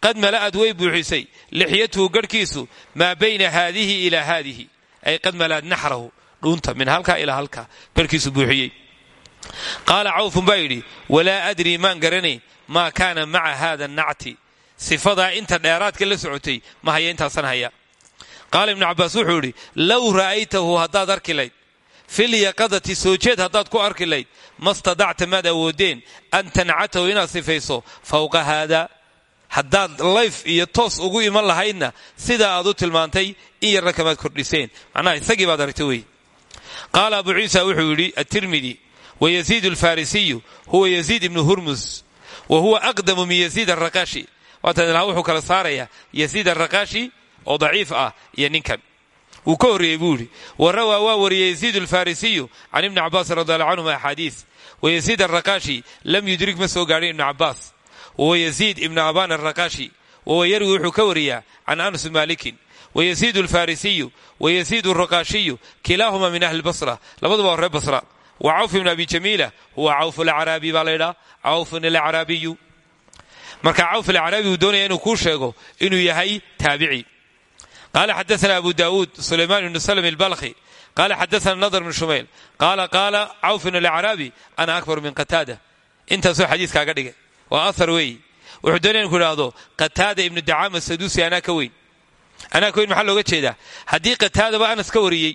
Qad mala'ad way buuxisay lixyatuhu garhkiisu maa bayna haadihi ilaa haadihi. Ay qad mala'ad naxrahu dhuunta min halkaa ilaa halkaa garhkiisu buuxiyey. Qaala cawfun baa yidhi walaa adrii maan garanayn maa kaana maca haada nacti. Sifadaa inta dheeraadka la socotay ma haya haya. Qaala ibnu cabbaas wuxuu idhi low ra'aytahu haddaad arki filyaqadati soo jeed haddaad ku arki layd ma stadacta maad awoodeen an tancatahu inaad sifayso fawqa haada. Haddaad layf iyo toos ugu iman lahaydna sidaa aad u tilmaantay in yarna kamaad kordhiseen. Macnaha isagii baad aragta wey qaala abu ciisa wuxuu yidhi atirmidi wayaziid alfarisiyu huwa yaziid ibnu hurmus wa huwa aqdamu min yaziid araqaashi waatan ilaha wuxuu kala saarayaa yaziid araqaashi oo daciif ah iyo ninkan wuu ka horreeyey buu yidhi wa rawaa waa wariyey yaziid alfarisiyu can ibni cabbaas radi allahu canhuma axaadiis. Wa yaziid araqaashi lam yudrik ma soo gaadhin ibnu cabbaas. Wawa yaziid ibnu abaan araqaashi wawa yarwi wuxuu ka wariyaa can anas malikin wayaziid alfarisiyu wayaziid araqaashiyu kilaahuma min ahli basra. Labaduba wa marka cawf alacraabi uu doonaya inuu kuu sheego inuu yahay taabici qaala xadaana abu daawuud sulayman ibnu slm albalkhi qaala xadaana nadr bn shumayl qaala qaala cawfun alacraabi ana akbar min qataada intaasoo xadiiskaaga dhigay waa ahar weeyi wuxuu doonaya inu idhaahdo qataada ibnu dacaama saduusi anaa ka weyn anaa ka weyn maxaa looga jeedaa haddii qataadaba anas ka wariyey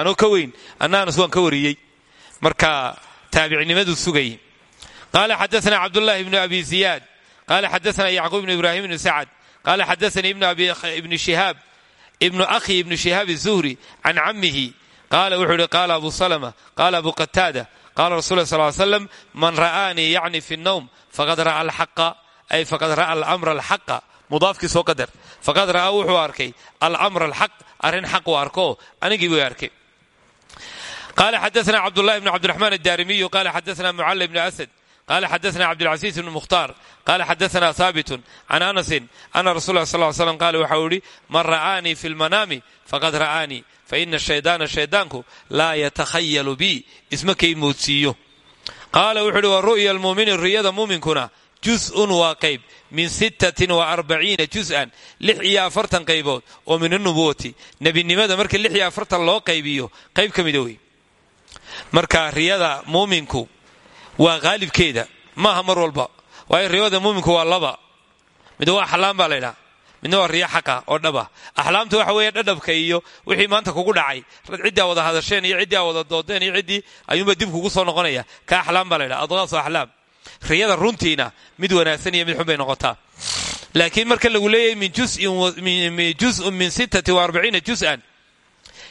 anoo ka weyn anna anas waan ka wariyey marka taabicnimadu sugay qaala xadaana cabdullahi ibnu abi ziyaad qaala xadaana yacquub ibnu ibrahim ibnu sacad qaala xadaanii ibnu shihaab ibnu akhi ibnu shihaab الzuhri can camihi qaala wuxuu ihi qaala abu salma qaala abu qataada qaala rasul ll sl slam man ra'aanii yacni fi nnowm faqad ra'a alxaqa ay faqad ra'a alamra alxaqa mudaafkii soo qadar faqad ra'aa wuxuu arkay alamra alxaq arrin xaq uu arko anigii buu arkay qaala xadaana cabdullahi bn cabdiraxmaan addaarimiyu qaala xadaana mucalla bni asad qaala xadaana cabdilcasiis bn mukhtaar qaala xadaana haabitun can anasin ana rasul lah sal slam qaala waxau ihi man ra'aanii fi lmanaami faqad ra'aanii faina shaydaana shaydaanku laa yatakhayalu bi isma kay moodsiiyo qaala wuxuu uhi wa ru'ya almuumini riyada muuminkuna jus-un waa qayb min sittatin wa arbaciina jus-an lix iyo afartan qaybood oo min anubuwati nebinimada marka lix iyo afartan loo qaybiyo qayb ka mida wey marka riyada muuminku waa qaalibkeeda maaha mar walba. Waayo riyada muuminku waa laba. Mid waa axlaam baa laydhaha midna waa riyo xaqa oo dhaba. Axlaamta waxa weeye dhadhabka iyo wixii maanta kugu dhacay. Ciddii a wada hadasheen iyo ciddii wada doodeen iyo ciddii ayuunba dib kugu soo noqonaya. Ka axlaam baa laydhaha adqaasu axlaam. Riyada runtiina mid wanaagsan iyo mid xun bay noqotaa. Laakiin marka lagu leeyahay min juzun min sittati wa arbaciina jus-an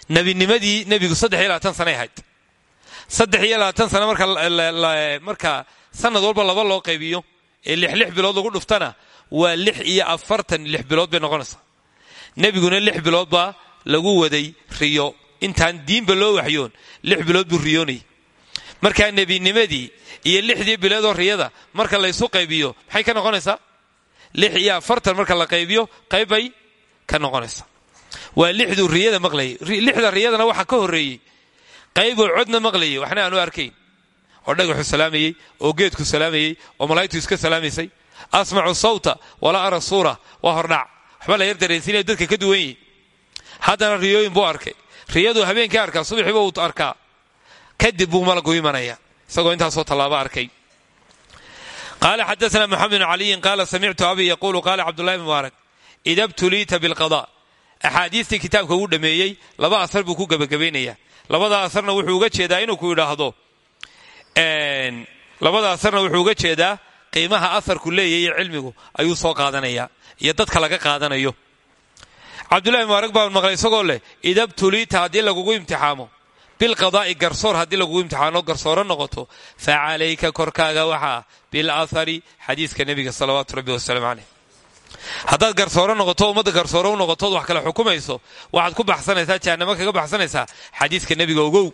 nebinimadii nebigu saddex iyo ahayd saddex iyo labaatan sana sanad walba laba loo qaybiyo ee lix bilood lagu dhuftana waa lix iyo afartan lix bilood bay noqonaysaa. Nebiguna lix bilood baa lagu waday riyo. Intaan diinba loo waxyoon lix bilood buu riyoonayay. Markaa nebinimadii iyo lixdii biloodoo riyada marka laysu qaybiyo maxay ka noqonaysaa? Lix iyo afartan marka la qaybiyo qaybbay ka noqonaysaa. Waa lixduu riyada maqlayay. Lixda riyadana waxaa ka horreeyey qaybuu codna maqlayay waxna aanu arkayn. Oo dhagaxu salaamayey oo geedku salaamayey oo malaa'igtu iska salaamaysay asmacu sawta walaa ara suura waa hordhac. Waxba la yar dadka ka duwan yihiin haddana riyooyin buu arkay. Riyaduu habeenkii arkaa subaxiiba uu arkaa. Kadib buu malagu imanaya. Isagoo intaasoo tallaabo arkay. Qaala xadaana moxamed bn caliyin qaala samictu abi yaquulu qaala cabdullahi bn mubaarak ida btuliita bilqada axaadiistii kitaabka uu dhammeeyey laba asar buu ku labada asarna wuxuu uga jeedaa inuu ku yidhaahdo labada asarna wuxuu uga jeedaa qiimaha asarku leeyahiyo cilmigu ayuu soo qaadanaya iyo dadka laga qaadanayo. Cabdullahi mubaarak baa maqlay isagoo leh ida btuliita haddii lagugu imtixaamo bilqadaa'i garsoor haddii lagugu imtixaano garsooro noqoto fa korkaaga waxaa bilahari xadiiska nebiga salawaatu rabbi wasalaamu caleyh haddaad garsooro noqoto ummadda garsooro u noqotood wax kale xukumayso waxaad ku baxsanaysaa jahanamo kaga baxsanaysaa xadiiska nebiga ogow.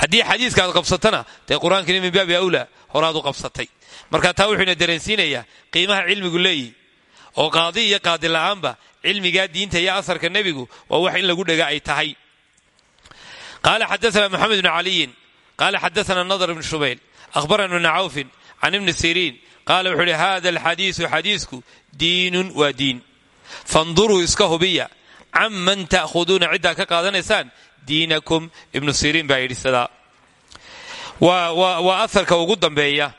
Haddii xadiiska aad qabsatana dee qur'aankani min baabi awlaa horaad u qabsatay. Marka taa wuxuuna dareensiinayaa qiimaha cilmigu leeyihi oo qaadi iyo qaadi la'aanba cilmigaa diinta iyo asarka nebigu waa wax in lagu dhega ay tahay. Qaala xadaana moxamed bn caliyin qaala xadaana nadr bn shubayl ahbarana bna cawfin can ibni qaala wuxuu uhi hada alxadiisu xadiisku diinun waa diin. Fanduruu iska hubiya canman ta'khuduuna ciddaa ka qaadanaysaan diinakum ibnu siriin baa yidhi sidaa. Waa asarka ugu dambeeya.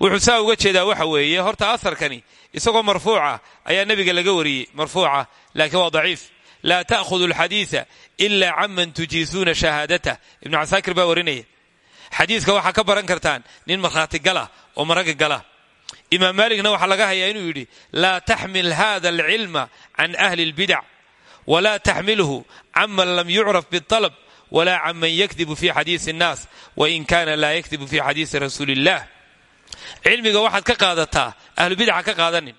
Wuxuu saa uga jeedaa waxa weeye horta asarkani isagoo marfuuca ayaa nebiga laga wariyey marfuuca laakiin waa daciif. Laa ta'khudu alxadiisa ila canman tujiisuuna shahaadatah ibnu casaakir baa warinaya. Ka baran kartaan nin markhaati gala oo maraga gala imaam maaligna waxaa laga hayaa inuu yidhi laa taxmil hada alcilma can ahli اlbidac wla taxmilhu canman lam yucraf bialab wla canman yakdibu fi xadiisi اnnaas wain kana laa yakdibu fi xadiisi rasuuli اllah cilmiga waxaad ka qaadataa ahlubidaca ka qaadanin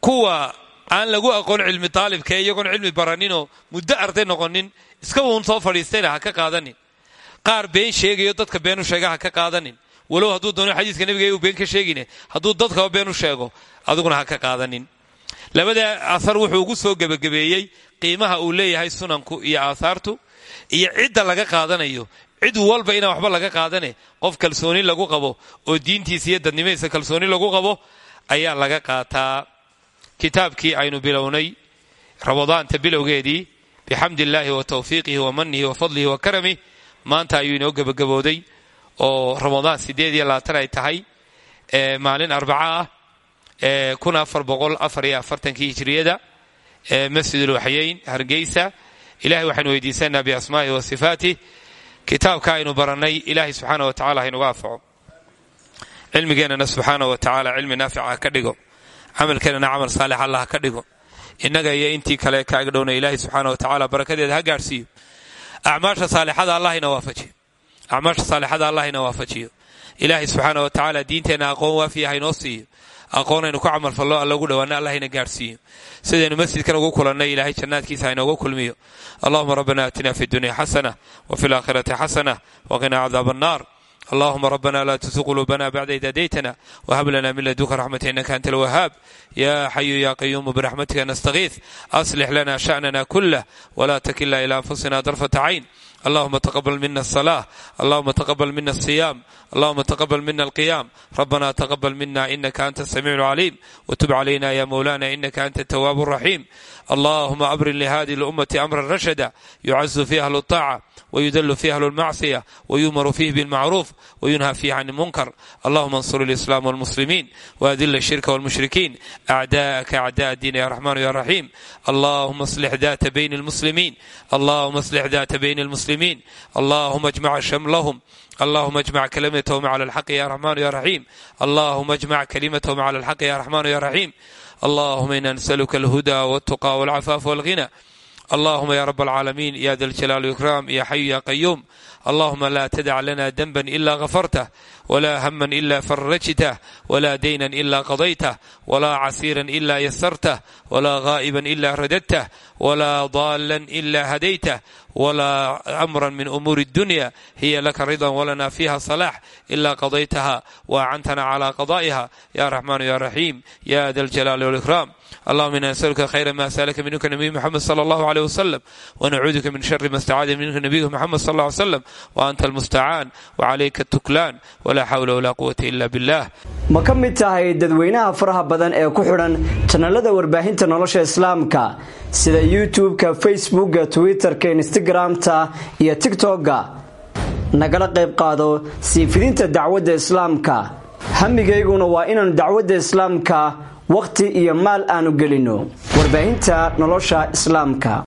kuwa aan lagu aqoon cilmi aalibka iyagoon cilmi baraninoo muddo arday noqonin iska uun soo fadhiistayna ha ka qaadanin qaar been sheegayo dadka been u sheega ha ka qaadanin walow hadduu doono xadiiska nebiga uu been ka sheegine. Hadduu dadkaba been u sheego adiguna ka qaadanin. Labada asar wuxuu ugu soo gebagabeeyey qiimaha uu leeyahay sunanku iyo aahaartu iyo cidda laga qaadanayo. Cid walba inaan waxba laga qaadane qof kalsooni lagu qabo oo diintiisa iyo dadnimadiisa kalsooni lagu qabo ayaa laga qaataa. Kitaabkii aynu bilownay ramadaanta bilowgeedii bixamdi illaahi wa tawfiiqihi wa manihi wa fadlihi wa karamih maanta ayuu inoo gebagabooday oo ramadaan sideed iyo labaatan ay tahay maalin arbaca ah kun afar boqol afar iyo afartankii hijriyada masjidulwaxyeyn hargeysa. Ilahay waxaynu weydiisanaa biasmaa'ihi wa sifaatih kitaabka aynu barannay ilaahay subxaana wa tacala haynuga anfaco. Cilmigeennana subxaana wa tacaala cilmi naafica ha ka dhigo. Camalkeennana camal saalix allah ka dhigo. Innaga iyo intii kale kaaga dhowna ilaahay subxaana wa tacala barakadeeda ha gaadhsiiyo acmaasha saalixada allahina waafajiyo acmaasha saalixada allah ina waafajiyo ilaahay subxaana wa tacaala diinteenna aqoon waafiya haynoo siiyo aqoonaynu ku camalfallo alla ugu dhawaana allah ina gaarhsiiyo sidaynu masjidkan ugu kulannay ilaahay jannaadkiisa hainooga kulmiyo. Allahuma rabbana aatina fi dunya xasana wa fi alaakhirati xasana waqinaa cadaab annaar allahuma rabbana laa tusu quluubana bacda id hadaytana wahab lana min ladunka raxmata inaka anta alwahaab ya xayu ya qayuumu biraxmatika nastakiis aslix lana sha'nana kulah wala takilna ila anfusina darfata cayn allahuma taqabal mina asalaa allahuma taqabal mina asiyaam allahuma taqabal mina alqiyaam rabbana taqabal mina inaka anta samiicu lcaliim watub calayna ya mowlana inaka anta tawaab raxiim الرحيم اللهم أبر لهذه الأمة أمرا رشدا يعز فيه أهل الطاعة ويدل فيه أهل المعصية ويؤمر فيه بالمعروف وينهى فيه عن المنكر اللهم انصر الإسلام والمسلمين وأذل الشرك والمشركين أعداءك أعداء الدين يا رحمن يا رحيم اللهم اصلح ذات بين المسلمين اللهم اصلح ذات بين المسلمين اللهم اجمع شملهم اللهم اجمع كلمتهم على الحق يا رحمن يا رحيم اللهم اجمع كلمتهم على الحق يا رحمن يا allahuma ina nasaluka alhuda waltuqa walcafaafa walghina. Allahuma ya rab alcaalamiin ya da aljalaali ikram ya xayu ya qayuum قيوم اللهم لا تدع لنا ذنبا إلا غفرته ولا هما إلا فرجته ولا دينا إلا قضيته ولا عسيرا إلا يسرته ولا غائبا إلا رددته ولا ضالا إلا هديته ولا أمرا من أمور الدنيا هي لك رضا ولنا فيها صلاح إلا قضيتها وأعنتنا على قضائها يا رحمن يا رحيم يا ذا الجلال allahuma ina nasaluka khayra ma saalaka minka nabiy mxamed sala allahu aleyh wasalam wanacuuduka min shari ma stacaada minka nabiyga mxamed sal ll ly salam wa anta almustacaan wacalayka tuklaan walaa xawla walaa quwata ila billah. Ma ka mid tahay dadweynaha faraha badan ee ku xidhan janalada warbaahinta nolosha islaamka sida youtub-ka facebookga twitter-ka instagramta iyo tigtokga nagala qayb qaado siifidinta dacwadda islaamka. Hamigayguna waa inaan dacwadda islaamka wakhti iyo maal aanu gelinno warbaahinta nolosha islaamka